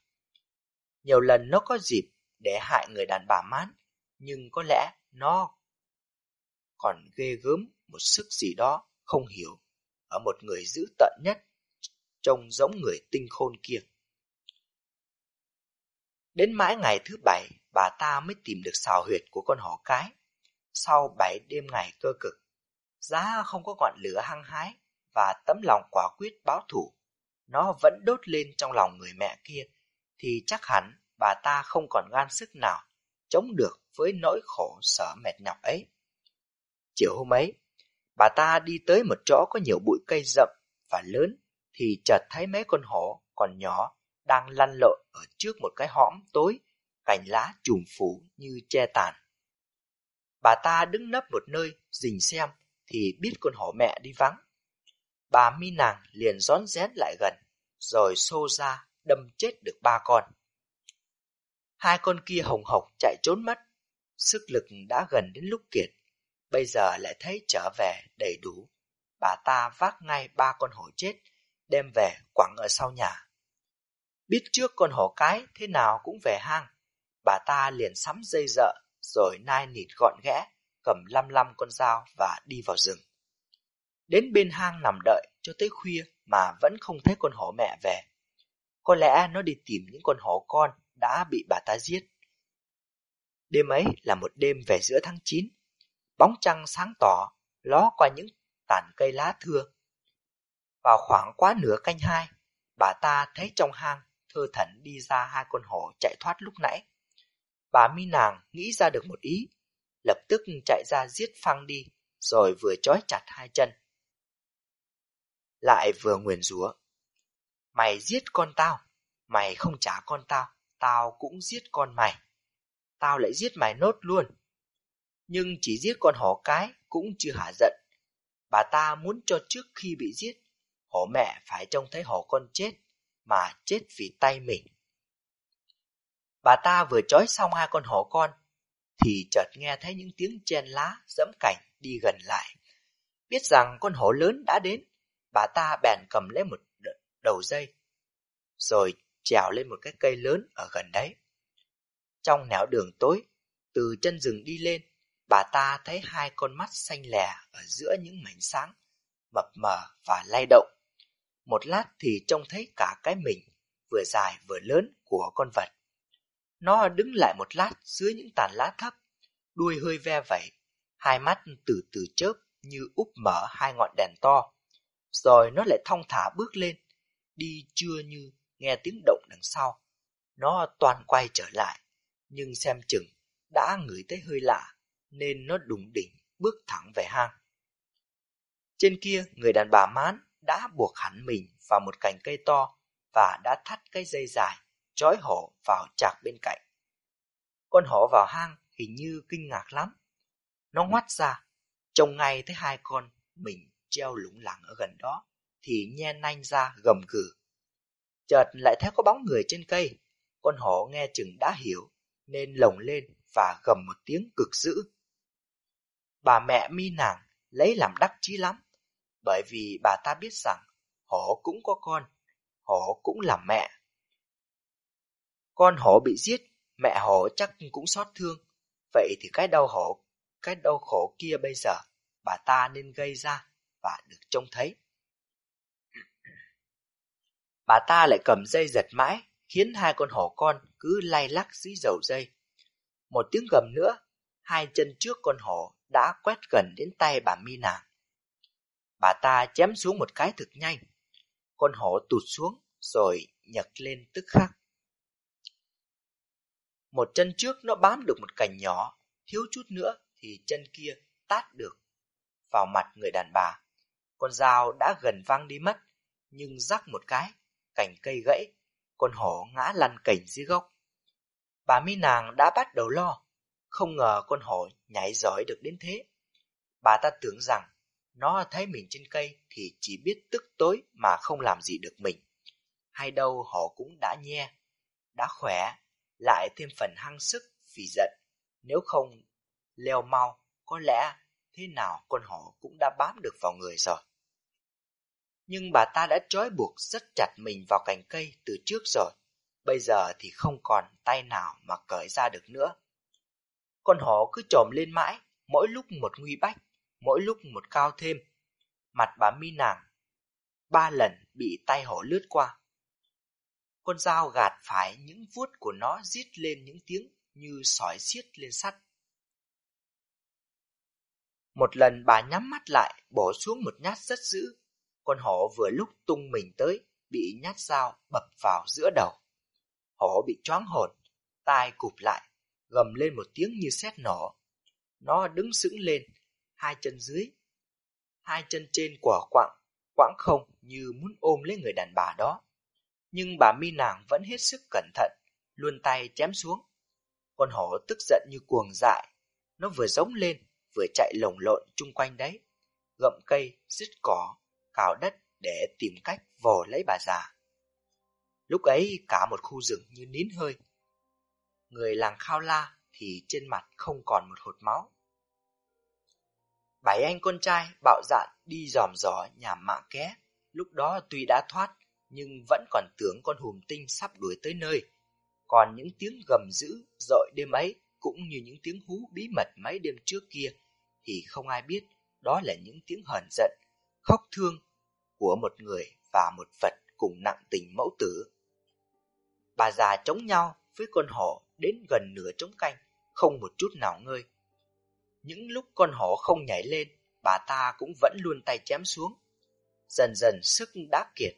Nhiều lần nó có dịp để hại người đàn bà mán, nhưng có lẽ nó còn ghê gớm một sức gì đó không hiểu ở một người dữ tận nhất, trông giống người tinh khôn kia. Đến mãi ngày thứ bảy, bà ta mới tìm được xào huyệt của con hổ cái. Sau bảy đêm ngày cơ cực, giá không có ngọn lửa hăng hái và tấm lòng quả quyết báo thủ. Nó vẫn đốt lên trong lòng người mẹ kia, thì chắc hẳn bà ta không còn gan sức nào chống được với nỗi khổ sở mệt nhọc ấy. Chiều hôm ấy, bà ta đi tới một chỗ có nhiều bụi cây rậm và lớn, thì chợt thấy mấy con hổ còn nhỏ đang lăn lộn ở trước một cái hõm tối, cành lá trùm phủ như che tàn. Bà ta đứng nấp một nơi, rình xem, thì biết con hổ mẹ đi vắng. Bà mi nàng liền rón rén lại gần, rồi xô ra đâm chết được ba con. Hai con kia hồng hộc chạy trốn mất, sức lực đã gần đến lúc kiệt, bây giờ lại thấy trở về đầy đủ. Bà ta vác ngay ba con hổ chết, đem về quẳng ở sau nhà. Biết trước con hổ cái thế nào cũng về hang, bà ta liền sắm dây dợ, rồi nai nịt gọn ghẽ, cầm lăm lăm con dao và đi vào rừng. Đến bên hang nằm đợi cho tới khuya mà vẫn không thấy con hổ mẹ về. Có lẽ nó đi tìm những con hổ con đã bị bà ta giết. Đêm ấy là một đêm về giữa tháng 9. Bóng trăng sáng tỏ, ló qua những tàn cây lá thưa. Vào khoảng quá nửa canh hai, bà ta thấy trong hang thơ thẩn đi ra hai con hổ chạy thoát lúc nãy. Bà mi nàng nghĩ ra được một ý, lập tức chạy ra giết phăng đi, rồi vừa trói chặt hai chân. Lại vừa nguyền rủa Mày giết con tao, mày không trả con tao, tao cũng giết con mày. Tao lại giết mày nốt luôn. Nhưng chỉ giết con hổ cái cũng chưa hả giận. Bà ta muốn cho trước khi bị giết, hổ mẹ phải trông thấy hổ con chết mà chết vì tay mình. Bà ta vừa trói xong hai con hổ con, thì chợt nghe thấy những tiếng chen lá, dẫm cảnh đi gần lại. Biết rằng con hổ lớn đã đến, bà ta bèn cầm lấy một đầu dây, rồi trèo lên một cái cây lớn ở gần đấy. Trong nẻo đường tối, từ chân rừng đi lên, bà ta thấy hai con mắt xanh lè ở giữa những mảnh sáng, mập mờ và lay động. Một lát thì trông thấy cả cái mình, vừa dài vừa lớn của con vật. Nó đứng lại một lát dưới những tàn lá thấp, đuôi hơi ve vẩy, hai mắt từ từ chớp như úp mở hai ngọn đèn to. Rồi nó lại thong thả bước lên, đi chưa như nghe tiếng động đằng sau. Nó toàn quay trở lại, nhưng xem chừng đã ngửi thấy hơi lạ, nên nó đùng đỉnh bước thẳng về hang. Trên kia, người đàn bà mán đã buộc hẳn mình vào một cành cây to và đã thắt cái dây dài, trói hổ vào chạc bên cạnh. Con hổ vào hang hình như kinh ngạc lắm. Nó ngoắt ra, trông ngay thấy hai con mình treo lủng lẳng ở gần đó, thì nhe nanh ra gầm gừ. Chợt lại thấy có bóng người trên cây, con hổ nghe chừng đã hiểu, nên lồng lên và gầm một tiếng cực dữ. Bà mẹ mi nàng lấy làm đắc chí lắm, bởi vì bà ta biết rằng hổ cũng có con, hổ cũng là mẹ. Con hổ bị giết, mẹ hổ chắc cũng xót thương, vậy thì cái đau hổ, cái đau khổ kia bây giờ bà ta nên gây ra và được trông thấy. Bà ta lại cầm dây giật mãi, khiến hai con hổ con cứ lay lắc dưới dầu dây. Một tiếng gầm nữa, hai chân trước con hổ đã quét gần đến tay bà mina. Bà ta chém xuống một cái thực nhanh. Con hổ tụt xuống rồi nhặt lên tức khắc. Một chân trước nó bám được một cành nhỏ, thiếu chút nữa thì chân kia tát được vào mặt người đàn bà. Con dao đã gần văng đi mất, nhưng rắc một cái, cành cây gãy, con hổ ngã lăn cành dưới gốc. Bà mi nàng đã bắt đầu lo, không ngờ con hổ nhảy giỏi được đến thế. Bà ta tưởng rằng nó thấy mình trên cây thì chỉ biết tức tối mà không làm gì được mình. Hay đâu hổ cũng đã nhe, đã khỏe, lại thêm phần hăng sức vì giận. Nếu không leo mau, có lẽ thế nào con hổ cũng đã bám được vào người rồi. Nhưng bà ta đã trói buộc rất chặt mình vào cành cây từ trước rồi. Bây giờ thì không còn tay nào mà cởi ra được nữa. Con hổ cứ trồm lên mãi, mỗi lúc một nguy bách, mỗi lúc một cao thêm. Mặt bà mi nàng, ba lần bị tay hổ lướt qua. Con dao gạt phải những vuốt của nó rít lên những tiếng như sỏi xiết lên sắt. Một lần bà nhắm mắt lại, bổ xuống một nhát rất dữ. Con hổ vừa lúc tung mình tới, bị nhát dao bập vào giữa đầu. Hổ bị choáng hồn, tai cụp lại, gầm lên một tiếng như sét nổ. Nó đứng sững lên, hai chân dưới, hai chân trên quả quặng, quãng không như muốn ôm lấy người đàn bà đó. Nhưng bà mi nàng vẫn hết sức cẩn thận, luôn tay chém xuống. Con hổ tức giận như cuồng dại, nó vừa giống lên, vừa chạy lồng lộn chung quanh đấy, gậm cây, rít cỏ, cào đất để tìm cách vồ lấy bà già. Lúc ấy cả một khu rừng như nín hơi. Người làng khao la thì trên mặt không còn một hột máu. Bảy anh con trai bạo dạn đi dòm dò nhà mạ ké. Lúc đó tuy đã thoát, nhưng vẫn còn tưởng con hùm tinh sắp đuổi tới nơi. Còn những tiếng gầm dữ dội đêm ấy cũng như những tiếng hú bí mật mấy đêm trước kia thì không ai biết đó là những tiếng hờn giận, khóc thương của một người và một phật cùng nặng tình mẫu tử. Bà già chống nhau với con hổ đến gần nửa trống canh, không một chút nào ngơi. Những lúc con hổ không nhảy lên, bà ta cũng vẫn luôn tay chém xuống. Dần dần sức đã kiệt,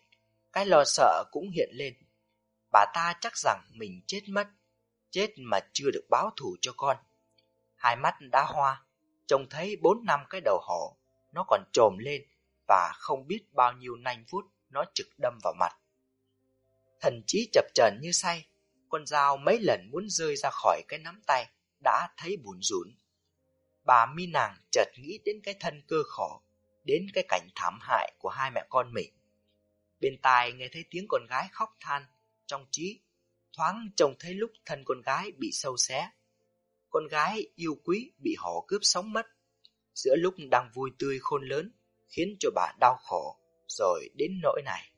cái lo sợ cũng hiện lên. Bà ta chắc rằng mình chết mất, chết mà chưa được báo thù cho con. Hai mắt đã hoa, trông thấy bốn năm cái đầu hổ, nó còn trồm lên và không biết bao nhiêu nanh vuốt nó trực đâm vào mặt. Thần trí chập chờn như say, con dao mấy lần muốn rơi ra khỏi cái nắm tay, đã thấy buồn rũn. Bà mi nàng chợt nghĩ đến cái thân cơ khổ, đến cái cảnh thảm hại của hai mẹ con mình. Bên tai nghe thấy tiếng con gái khóc than, trong trí, thoáng trông thấy lúc thân con gái bị sâu xé. Con gái yêu quý bị họ cướp sống mất, giữa lúc đang vui tươi khôn lớn, khiến cho bà đau khổ, rồi đến nỗi này.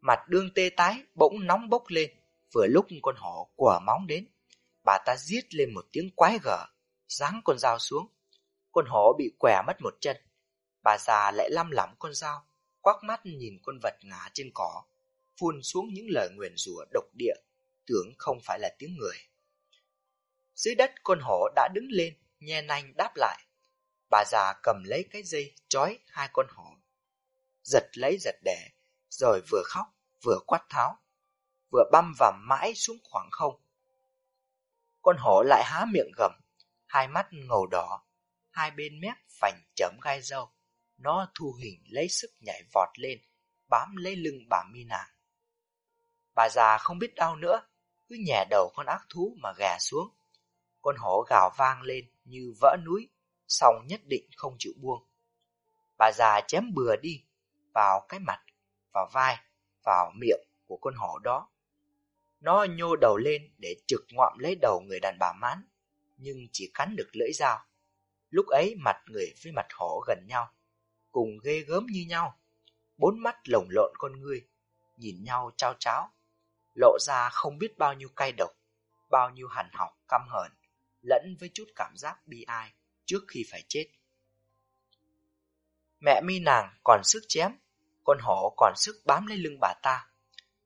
Mặt đương tê tái bỗng nóng bốc lên, vừa lúc con hổ quả móng đến. Bà ta giết lên một tiếng quái gở, giáng con dao xuống. Con hổ bị quẻ mất một chân. Bà già lại lăm lắm con dao, quắc mắt nhìn con vật ngã trên cỏ, phun xuống những lời nguyền rủa độc địa, tưởng không phải là tiếng người. Dưới đất con hổ đã đứng lên, nhe nanh đáp lại. Bà già cầm lấy cái dây trói hai con hổ. Giật lấy giật đẻ, rồi vừa khóc, vừa quát tháo, vừa băm vào mãi xuống khoảng không. Con hổ lại há miệng gầm, hai mắt ngầu đỏ, hai bên mép phành chấm gai râu. Nó thu hình lấy sức nhảy vọt lên, bám lấy lưng bà mi nàng. Bà già không biết đau nữa, cứ nhẹ đầu con ác thú mà gà xuống. Con hổ gào vang lên như vỡ núi, xong nhất định không chịu buông. Bà già chém bừa đi, vào cái mặt, vào vai, vào miệng của con hổ đó. Nó nhô đầu lên để trực ngoạm lấy đầu người đàn bà mán, nhưng chỉ cắn được lưỡi dao. Lúc ấy mặt người với mặt hổ gần nhau, cùng ghê gớm như nhau. Bốn mắt lồng lộn con người, nhìn nhau trao cháo, lộ ra không biết bao nhiêu cay độc, bao nhiêu hằn học căm hờn, lẫn với chút cảm giác bi ai trước khi phải chết. Mẹ mi nàng còn sức chém, con hổ còn sức bám lên lưng bà ta.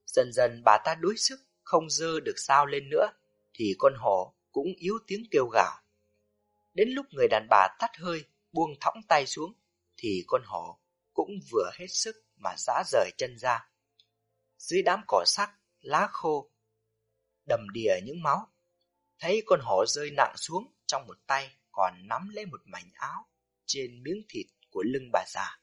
Dần dần bà ta đuối sức, không dơ được sao lên nữa, thì con hổ cũng yếu tiếng kêu gào. Đến lúc người đàn bà tắt hơi, buông thõng tay xuống, thì con hổ cũng vừa hết sức mà giã rời chân ra. Dưới đám cỏ sắc, lá khô, đầm đìa những máu. Thấy con hổ rơi nặng xuống trong một tay còn nắm lấy một mảnh áo trên miếng thịt của lưng bà già.